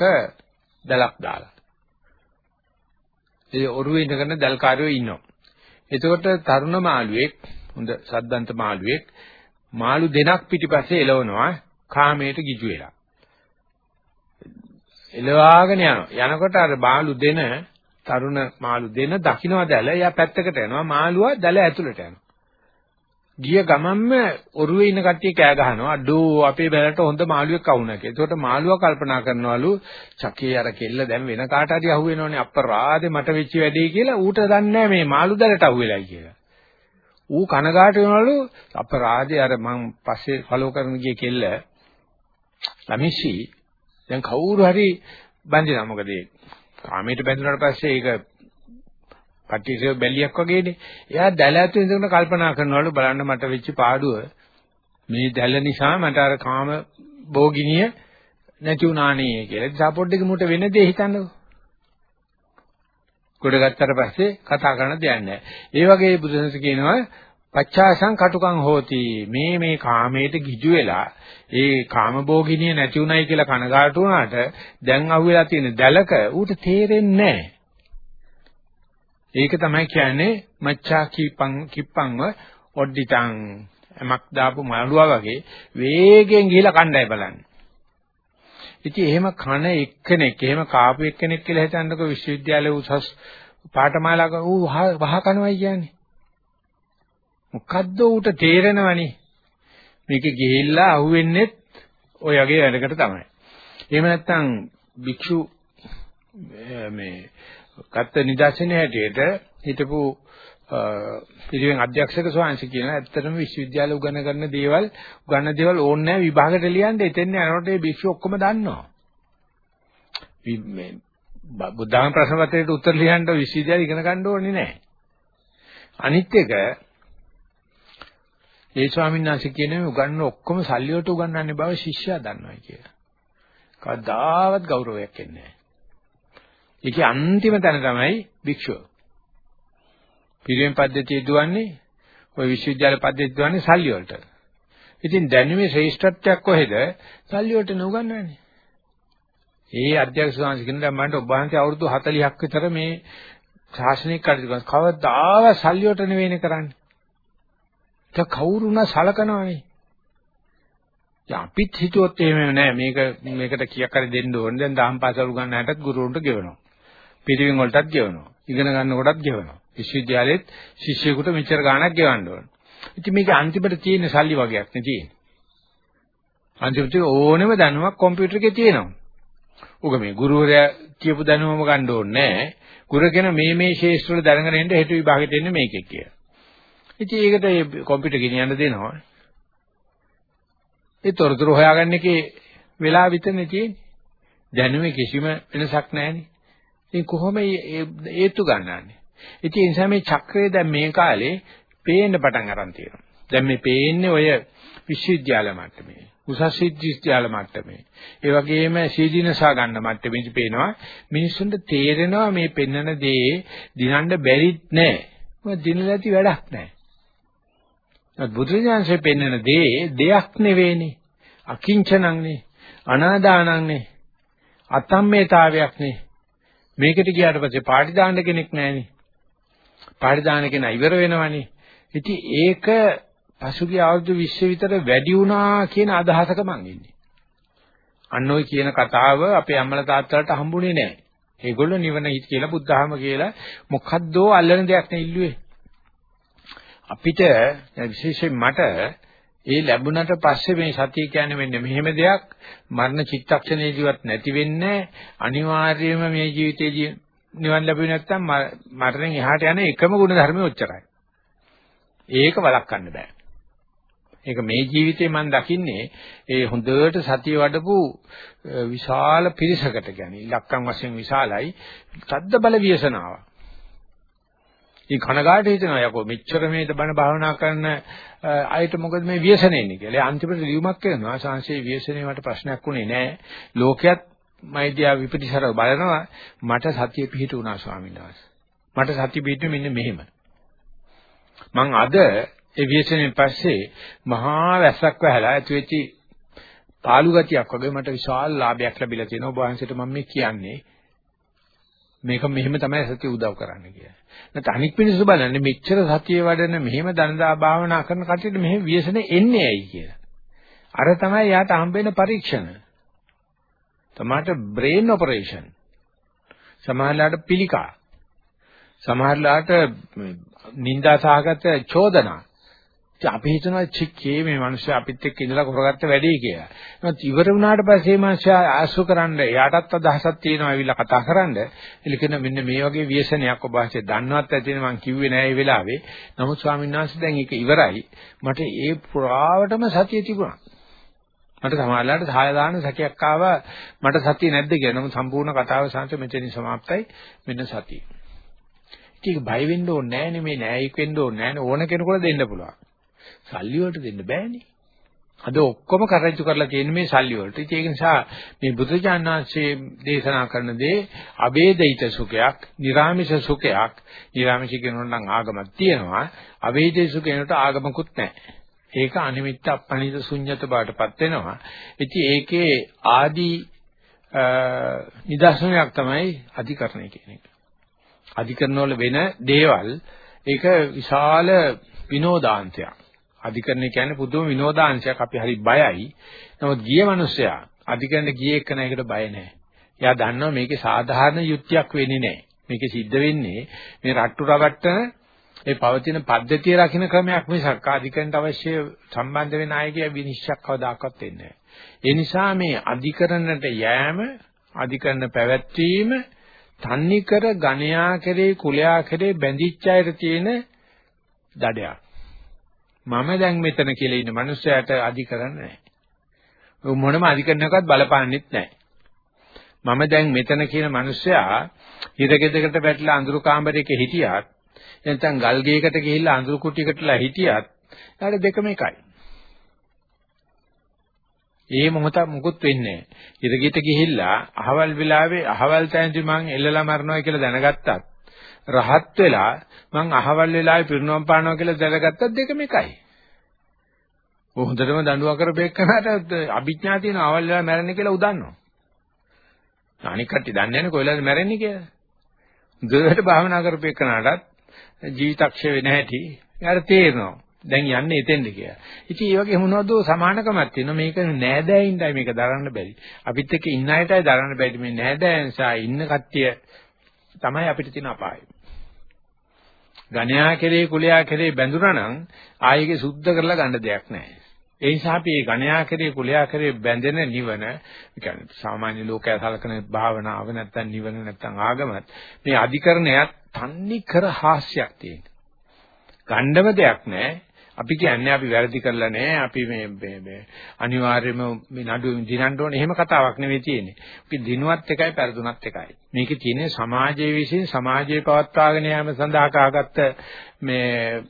දැලක් දාලා. ඒ ඔරුවේ ඉඳගෙන දැල්කාරයෝ ඉන්නවා. එතකොට තරුණ මාළුවෙක් හොඳ සද්දන්ත මාළුවෙක් මාළු දෙනක් පිටිපස්සේ එලවනවා කාමයට ගිජු වෙලා. එලවාගෙන යනවා. යනකොට අර මාළු දෙන තරුණ මාළු දෙන දකින්න දැල එයා පැත්තකට යනවා මාළුවා දැල ඇතුළට යනවා. ගිය ගමන්ම ඔරුවේ ඉන්න කට්ටිය කෑ ගහනවා අඩෝ අපේ බැලට හොඳ මාළුවෙක් අහුණා කියලා. ඒකට මාළුවා කල්පනා කරනවලු චකේ අර කෙල්ල දැන් වෙන කාට හරි අහුවෙනවනේ අප්පරාදේ මට වෙච්ච වැඩේ කියලා ඌට දන්නේ මේ මාළු දැලට අහුවෙලයි කියලා. ඌ කනගාට වෙනවලු අප්පරාදේ අර මං පස්සේ ෆලෝ කරන ගිය කෙල්ල ළමිසි දැන් කවුරු හරි බැඳිනා මොකද ඒ කාමයට බැඳුනාට පස්සේ ඒක කට්ටිය බැලියක් වගේනේ. එයා දැල ඇතුලේ ඉඳගෙන කල්පනා කරනවලු බලන්න මට වෙච්ච පාඩුව මේ දැල නිසා මට අර කාම භෝගිනිය නැති වුණානේ කියලා. ඉතින් සපෝට් එක මුට වෙන දේ හිතන්නකෝ. කොට ගත්තට පස්සේ කතා කරන්න දෙයක් නැහැ. ඒ වගේ බුදුසසුන කියනවා පච්චාසං කටුකං හෝති මේ මේ කාමයට ගිජු වෙලා ඒ කාමභෝගිනිය නැති උනායි කියලා කනගාටු වුණාට දැන් අහුවෙලා තියෙන දැලක ඌට තේරෙන්නේ නැහැ ඒක තමයි කියන්නේ මච්චා කිප්පං කිප්පංව ඔඩ්ඩිතං එමක් දාපු මාළුවා වගේ වේගෙන් ගිහිලා කණ්ඩාය බලන්නේ. ඉතින් එහෙම කන එක්කෙනෙක් එහෙම කාපු එක්කෙනෙක් කියලා හිතන්නකො විශ්වවිද්‍යාලයේ උසස් පාඨමාලාවක ඌ වහ කනවයි කියන්නේ. මොකද්ද ඌට තේරෙනවනේ. මේක ගිහිල්ලා අහුවෙන්නේ ඔය වගේ වැඩකට තමයි. එහෙම නැත්නම් භික්ෂු මේ ගත්ත නිදර්ශනයේ හැටියට හිටපු පිළිවෙන් අධ්‍යක්ෂක ස්වාමීන් කියන ඇත්තටම විශ්වවිද්‍යාල උගන කරන දේවල් උගන්න දේවල් ඕනේ නැහැ විභාගයට ලියන්න එතෙන් යනකොට ඒ භික්ෂු ඔක්කොම දන්නවා. මේ බුද්ධාගම ප්‍රශ්න පත්‍රයට උත්තර ලියන්න විශ්වවිද්‍යාල ඉගෙන ගන්න ඕනේ නැහැ. අනිත් එක ඒ ස්වාමීන් වහන්සේ කියන්නේ උගන්න ඔක්කොම සල්ලි වලට උගන්වන්නේ බව ශිෂ්‍යයා දන්නවා කියලා. කවදාවත් ගෞරවයක් එන්නේ නැහැ. ඒකේ අන්තිම තැන තමයි භික්ෂුව. පිරිවෙන් පද්ධතිය දුවන්නේ ওই විශ්වවිද්‍යාල පද්ධතිය දුවන්නේ සල්ලි වලට. ඉතින් දැනුමේ ශ්‍රේෂ්ඨත්වයක් කොහෙද? සල්ලි වලට නුගන්නන්නේ. ඒ අධ්‍යක්ෂ සාංශ කියනවා මන්ට ඔබ වහන්සේ අවුරුදු 40ක් විතර මේ ශාසනික කටයුතු කරනවා. කවදාවත් සල්ලි වලට නෙවෙයිනේ කරන්නේ. ඒක කවුරුනා සලකනවනේ. දැන් අපිත් හිතුවොත් එහෙම නෑ මේක මේකට කීයක් හරි දෙන්න ඕනේ. දැන් දහම් පාසල් උගන්වන්නටත් ගුරුවරුන්ට ගෙවනවා. පිරිවෙන් වලටත් ගෙවනවා. ඉගෙන ගන්න කොටත් ගෙවනවා. විශ්වවිද්‍යාලෙත් ශිෂ්‍යයෙකුට මෙච්චර ගාණක් ගෙවන්න ඕන. ඉතින් මේක අන්තිමට තියෙන සල්ලි වගේක් නේ තියෙන්නේ. අන්තිමට ඕනෙම දැනුමක් කම්පියුටර් එකේ තියෙනවා. උග මේ ගුරුවරයා කියපු දැනුමම ගන්න ඕනේ නෑ. ගුරු කෙන මේ මේ ශේෂ්ත්‍ර වල දැනගෙන ඉන්න හෙට විභාගෙට එන්නේ මේකේ කියලා. ඉතින් ඒකට මේ කම්පියුටර් ගෙනියන්න දෙනවා. ඒ තොරතුරු හොයාගන්න එකේ වෙලාව විතරනේ තියෙන්නේ. දැනුමේ කිසිම වෙනසක් නැහැනේ. ඉතින් කොහොම ඒත්තු ගන්නන්නේ? ඉතින් ඒ නිසා මේ චක්‍රය දැන් මේ කාලේ පේන්න පටන් අරන් තියෙනවා. දැන් මේ පේන්නේ ඔය විශ්වවිද්‍යාල මට්ටමේ. උසස් විද්‍යාල මට්ටමේ. ඒ වගේම සීදීනසා ගන්න මට්ටමේදී පේනවා මිනිස්සුන්ට තේරෙනවා මේ පෙන්වන දේ දිනන්න බැරිත් නෑ. මොකද දිනලා ඇති වැඩක් නෑ. බුදුරජාණන්සේ පෙන්වන දේ දෙයක් නෙවෙයිනේ. අකිංචනංනේ. අනාදානංනේ. අතම්මේතාවයක්නේ. මේකට ගියාට පස්සේ පාටි දාන්න කෙනෙක් නැහැනේ. පාටි දාන කෙනා ඉවර වෙනවනේ. ඉතින් ඒක පසුගිය අවුරුදු 20 විතර වැඩි වුණා කියන අදහසක මං ඉන්නේ. අන්න ඔය කියන කතාව අපේ අම්මලා තාත්තලාට හම්බුනේ නැහැ. ඒගොල්ලෝ නිවන හිත කියලා බුද්ධහම කියලා මොකද්දෝ අල්ලන දෙයක් නේ ඉල්ලුවේ. අපිට විශේෂයෙන් මට ඒ ලැබුණට පස්සේ මේ සතිය කියන්නේ මෙන්න මෙහෙම දෙයක් මරණ චිත්තක්ෂණයේදීවත් නැති වෙන්නේ අනිවාර්යයෙන්ම මේ ජීවිතේදී නිවන් ලැබුවේ නැත්නම් මරණයෙන් එහාට යන එකම ගුණ ධර්මය ඔච්චරයි. ඒක වළක්වන්න බෑ. ඒක මේ ජීවිතේ මම දකින්නේ ඒ හොඳට සතිය වඩපු විශාල පිරිසකට කියන්නේ ඉලක්කම් වශයෙන් විශාලයි තද්ද බල ව්‍යසනාවක්. ඉතින් කනගාටු හිතෙනවා යකෝ මෙච්චර මේද බණ භාවනා කරන අයට මොකද මේ ව්‍යසනේ ඉන්නේ කියලා. ඒ අන්තිමට ලියුමක් කරනවා සංශේ ව්‍යසනේ මට ප්‍රශ්නයක් උනේ නැහැ. ලෝකයක් මයිදියා විපටිසරව බලනවා මට සතිය පිහිටුණා ස්වාමීන් වහන්සේ. මට සතිය පිහිටුනේ මෙන්න මෙහෙම. මං අද ඒ ව්‍යසනෙන් පස්සේ මහා වැස්සක් වැහලා ඇති වෙච්චි පාළු ගතියක් වගේ මට විශාල ලාභයක් ලැබිලා තියෙනවා. ඔබ වහන්සේට මම මේ කියන්නේ මේක මෙහෙම තමයි සතිය උදව් කරන්නේ කියලා. නැත්නම් අනික් මිනිස්සු බලන්නේ මෙච්චර සතිය වඩන මෙහෙම දනදා භාවනා කරන කටියට මෙහෙම ව්‍යසනේ එන්නේ ඇයි කියලා. අර තමයි යාට හම්බෙන පරීක්ෂණ. තමාට බ්‍රේන් ඔපරේෂන්. සමහරලාට පිළිකා. සමහරලාට නිന്ദා සහගත චෝදනා. ඉතින් අපි හිතනවා චික්කේ මේ මිනිස්සු අපිත් එක්ක ඉඳලා කරගත්ත වැඩේ කියලා. නමුත් ඉවර වුණාට පස්සේ මේ මිනිස්සු ආසු කරන්න එයාටත් අදහසක් තියෙනවා ඇවිල්ලා කතා කරන්න. එලිකන මෙන්න මේ වගේ ව්‍යසනයක් ඔබ වාසේ දන්නවත් ඇතිනේ මං කිව්වේ නෑ ඒ වෙලාවේ. නමුත් ස්වාමීන් වහන්සේ දැන් ඒක ඉවරයි. මට ඒ පුරාවටම සතිය තිබුණා. මට සමාජලාට සහාය දාන සැකයක් ආවා මට සතිය නැද්ද කියලා. නමුත් සම්පූර්ණ කතාව සංස මෙතනින් સમાප්තයි. මෙන්න සතිය. ඒක බය වෙන්න ඕනේ නෑනේ මේ නෑයික් වෙන්න ඕනේ නෑනේ ඕන කෙනෙකුට දෙන්න පුළුවන්. සල්ලි වලට දෙන්න බෑනේ. අද ඔක්කොම කරච්චු කරලා තියෙන මේ සල්ලි වලට. ඒක නිසා මේ බුදුජානනාංශයේ දේශනා කරන දේ අවේදිත සුඛයක්, නිර්ාමිෂ සුඛයක්. නිර්ාමිෂ කියනොත් නම් ආගමක් තියෙනවා. අවේදිත සුඛේනට ආගමකුත් නැහැ. ඒක අනිමිත්ත අපණිත ශුන්්‍යත බාටපත් වෙනවා. ඉතින් ඒකේ ආදි නිදර්ශනයක් තමයි අධිකරණය කියන එක. අධිකරණ වල වෙන දේවල් ඒක විශාල විනෝදාංශයක්. අධිකරණය කියන්නේ පුදුම විනෝදාංශයක්. අපි හරි බයයි. නමුත් ගිය මිනිස්සයා අධිකරණ ගියේ එක්කන ඒකට බය නැහැ. එයා දන්නවා මේකේ සාධාරණ යුක්තියක් වෙන්නේ නැහැ. මේකේ සිද්ධ වෙන්නේ මේ රට්ටු රවට්ටන ඒ පවතින පද්ධතිය රකින්න ක්‍රමයක් මිසක් අධිකරණට අවශ්‍ය සම්බන්ධ වෙන අයගේ විනිශ්චයක් කවදාකවත් වෙන්නේ නැහැ. ඒ නිසා මේ අධිකරණයට යෑම අධිකරණ පැවැත්වීම තන්නිකර ගණයා කෙරේ කුලයා කෙරේ බැඳිච්ච අයට තියෙන දඩයක්. මම දැන් මෙතන කියලා ඉන්න මිනිස්සයාට අධිකරණ නැහැ. මොනම අධිකරණයකවත් බලපාන්නෙත් නැහැ. මම දැන් මෙතන කියන මිනිස්සයා හිරගෙදකට වැටලා අඳුරු කාමරයක හිටියත් නැත්නම් ගල් ගේකට ගිහිල්ලා අඳුරු කුටියකටලා හිටියත් ඊට දෙකම එකයි. ඒ මොහොත මුකුත් වෙන්නේ නැහැ. ඉරගිට ගිහිල්ලා අහවල් වෙලාවේ අහවල් තැනදී මං එල්ලලා මරනවා කියලා දැනගත්තත් රහත් වෙලා මං අහවල් වෙලාවේ පිරිනොම් පානවා කියලා දැනගත්තත් දෙකම එකයි. හොඳටම දඬුවම් කරපෙන්නට අභිඥා තියෙන අවල් වෙලා මැරෙන්නේ කියලා උදන්නවා. අනික කට්ටිය දන්නේ නැහැ කොයිලාද මැරෙන්නේ කියලා. දෙයට භාවනා කරපෙන්නටත් ජීවිතක්ෂය වෙන හැටි යාර තේරෙනවා. දැන් යන්නේ එතෙන්ද කියලා. ඉතින් මේ වගේ මොනවද සමානකමක් තියෙනවා. මේක නෑදෑයින්ටයි මේක දරන්න බැරි. අපිත් එක්ක ඉන්න අයටයි දරන්න බැරි. මේ නෑදෑයන් නිසා ඉන්න කට්ටිය තමයි අපිට තියෙන අපාය. ගණ්‍යා කෙරේ කුලයා කෙරේ බැඳුනා නම් ආයෙගේ සුද්ධ කරලා ගන්න දෙයක් නැහැ. ඒ නිසා අපි මේ ගණ්‍යා කෙරේ කුලයා කෙරේ බැඳෙන නිවන, කියන්නේ සාමාන්‍ය ලෝකයා සලකන භාවනාව නැත්තම් නිවන නැත්තම් ආගමත් මේ අධිකරණයත් තන්නේ කර හාස්‍යයක් තියෙන. ගණ්ඩම දෙයක් නැහැ. අපි කියන්නේ අපි වැරදි කරලා නැහැ. අපි මේ මේ අනිවාර්යයෙන්ම මේ නඩු දිනන්න ඕනේ. එහෙම කතාවක් නෙවෙයි තියෙන්නේ. අපි දිනුවත් එකයි පෙරදුනත් එකයි. මේකේ තියෙන්නේ සමාජයේ විසින් සමාජයේ පවත්වාගෙන යාම සඳහා කාගත්ත මේ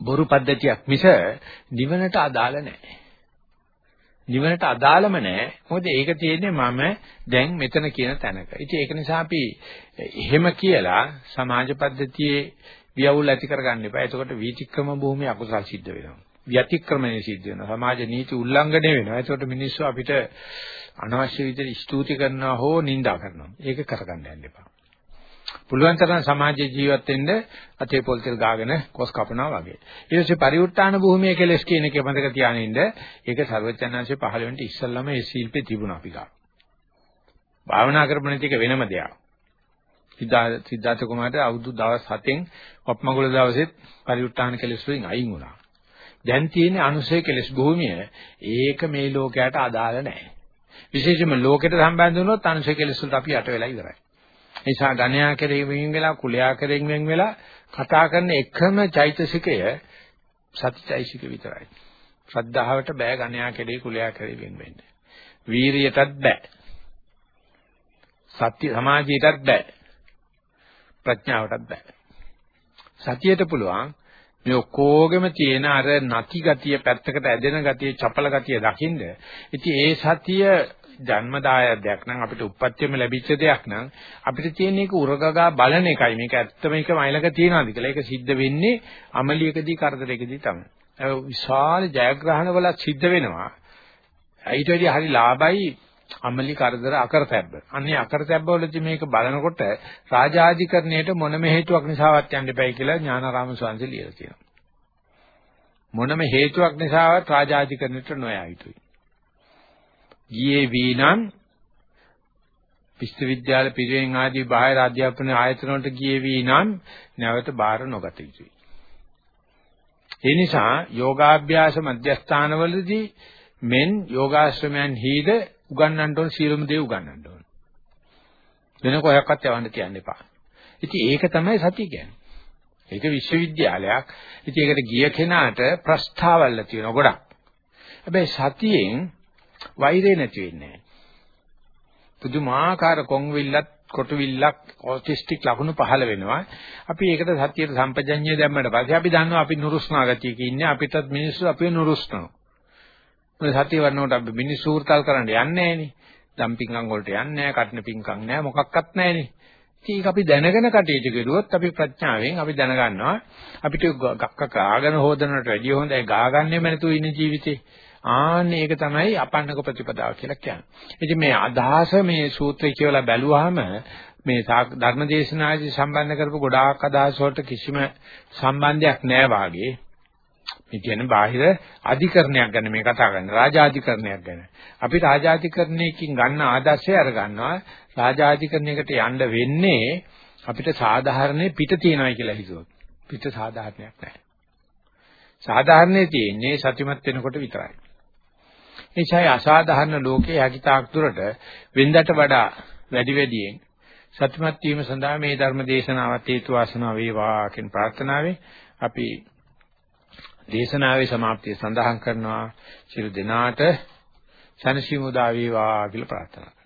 බොරු පද්ධතියක් මිස නිවනට අදාළ නැහැ. නිවනට අදාළම නැහැ. මොකද ඒක තියෙන්නේ මම දැන් මෙතන කියන තැනක. ඉතින් ඒක නිසා අපි එහෙම කියලා සමාජ පද්ධතියේ වියවුල් ඇති කරගන්න එපා. එතකොට වීතික්‍රම භූමිය අකුසල් සිද්ධ වෙනවා. ව්‍යතික්‍රමණය සිද්ධ වෙනවා. සමාජ නීති උල්ලංඝනය වෙනවා. එතකොට මිනිස්සු අපිට අනවශ්‍ය විදිහට ස්තුති කරනවා හෝ නිඳා කරනවා. ඒක කරගන්න යන්න එපා. පුළුවන් තරම් සමාජයේ ජීවත් වෙන්න අතේ පොල් තෙල් ගාගෙන කොස් කපනවා වගේ. ඊට පස්සේ පරිඋත් ทาน භූමිය කෙලස් කියන එක මතක තියාගෙන ඉන්න. ඒක ਸਰවඥාන්සේ පහළ වෙන්න ඉස්සල්ලාම ඒ ශිල්පේ තිබුණා අපි ගා. භාවනා කරපු නැති එක වෙනම දෙයක්. සිද්ධාර්ථ සිද්ධාර්ථ කුමාරට අවුරුදු දවස් 7න් වප්මගුල දවසෙත් පරිඋත්ථාන කෙලෙස් වලින් අයින් වුණා. දැන් තියෙන්නේ අනුසය කෙලෙස් භූමිය. ඒක මේ ලෝකයට අදාළ නැහැ. විශේෂයෙන්ම ලෝකයට සම්බන්ධ වුණොත් අනුසය කෙලෙස් වලට අපි යට වෙලා ඉවරයි. නිසා ධනයා කෙරෙහි වෙන් වෙලා කුලයා කෙරෙහි වෙන් වෙලා කතා කරන එකම චෛතසිකය සතිචෛතසික විතරයි. ශ්‍රද්ධාවට බෑ ගණයා කෙරෙහි කුලයා කෙරෙහි වෙන් වෙන්න. වීරියටත් බෑ. සත්‍ය සමාධියටත් බෑ. ප්‍රඥාවටත් බෑ. සතියට පුළුවන් මේ ඔක්කොගෙම තියෙන අර නැති ගතිය පැත්තකට ඇදෙන ගතිය චපල ගතිය දකින්ද ඉතින් ඒ සතිය ජන්මදායයක් නම් අපිට උප්පත්තියම ලැබිච්ච දෙයක් නම් අපිට තියෙන එක උරගගා බලන එකයි මේක ඇත්තම එක මයිලක තියනවාද කියලා ඒක සිද්ධ වෙන්නේ අමලියකදී කරදරයකදී තමයි. ඒ විශාල ජයග්‍රහණවල සිද්ධ වෙනවා. ඊට වැඩි හරි ලාභයි අමලි කරදර අකරතැබ්බ. අන්නේ අකරතැබ්බ වලදී මේක බලනකොට රාජාධිකරණයට මොනම හේතුවක් නිසාවත් යන්න එපයි කියලා ඥානාරාම ස්වාමීන් ලියලා තියෙනවා. මොනම හේතුවක් නිසාවත් රාජාධිකරණයට නොයා යුතුයි. ගියේ වීනම් විශ්වවිද්‍යාල පිරිවෙන් ආදී බාහිර අධ්‍යාපන ආයතන වලට ගියේ වීනම් නැවත බාර නොගත යුතුයි. ඒ නිසා යෝගාභ්‍යාස මධ්‍යස්ථානවලදී මෙන් යෝගාශ්‍රමයන් හීද උගන්වන්න ඕන සියලුම දේ උගන්වන්න ඕන. වෙන කොහොක්වත් යවන්න තියන්න එපා. ඉතින් ඒක තමයි සතිය කියන්නේ. ඒක විශ්වවිද්‍යාලයක්. ඉතින් ඒකට ගිය කෙනාට ප්‍රස්තාවල්ලා තියෙනවා ගොඩක්. හැබැයි සතියෙන් වෛරය නැති වෙන්නේ නැහැ. පුදුමාකාර කොන්විල්ලත් කොටුවිල්ලක් ඔටිස්ටික් ලකුණු පහළ වෙනවා. අපි ඒකට සතියේ සම්පජඤ්ඤය දැම්මට පස්සේ අපි දන්නවා අපි නුරුස්නා ගතියක ඉන්නේ අපිටත් මිනිස්සු අපිව නුරුස්නවා. මොකද සතිය වන්නකොට අපි මිනිස්සු උර්තල් කරන්න යන්නේ නැහනේ. දම්පින්කම් වලට යන්නේ නැහැ, කටන පින්කම් නැහැ, මොකක්වත් නැහනේ. ඒක අපි දැනගෙන කටයුතු කරුවොත් අපි ප්‍රඥාවෙන් අපි දැනගන්නවා අපිට ගක්ක කාගෙන හොදනට වැඩිය හොඳයි ගා ගන්නෙම නැතුව ඉන්න ජීවිතේ. ආන්න ඒක තමයි අපන්නක ප්‍රතිපදාව කියලා කියන්නේ. ඉතින් මේ අදහස මේ සූත්‍රය කියලා බැලුවාම මේ ධර්මදේශනාදී සම්බන්ධ කරපු ගොඩාක් අදහස් වලට කිසිම සම්බන්ධයක් නැහැ වාගේ. මේ කියන්නේ බාහිර අධිකරණයක් ගැන මේ කතා කරන්නේ රාජාධිකරණයක් ගැන. අපි රාජාධිකරණයකින් ගන්න ආදර්ශය අර ගන්නවා රාජාධිකරණයකට යන්න වෙන්නේ අපිට සාධාරණේ පිට තියනයි කියලා හිතුවොත්. පිට සාධාරණයක් නැහැ. සාධාරණේ තියෙන්නේ සතිමත් වෙනකොට විතරයි. එනිසා අසාධාරණ ලෝකයේ හැකිතාක් දුරට වෙන්දට වඩා වැඩි වැඩියෙන් සත්‍යමත් වීම සඳහා මේ ධර්ම දේශනාවත් හේතු වාසනා වේවා කියන ප්‍රාර්ථනාවෙන් අපි දේශනාවේ સમાප්තිය සඳහන් කරනවා. සියලු දෙනාට සනසිමුදා වේවා කියලා ප්‍රාර්ථනා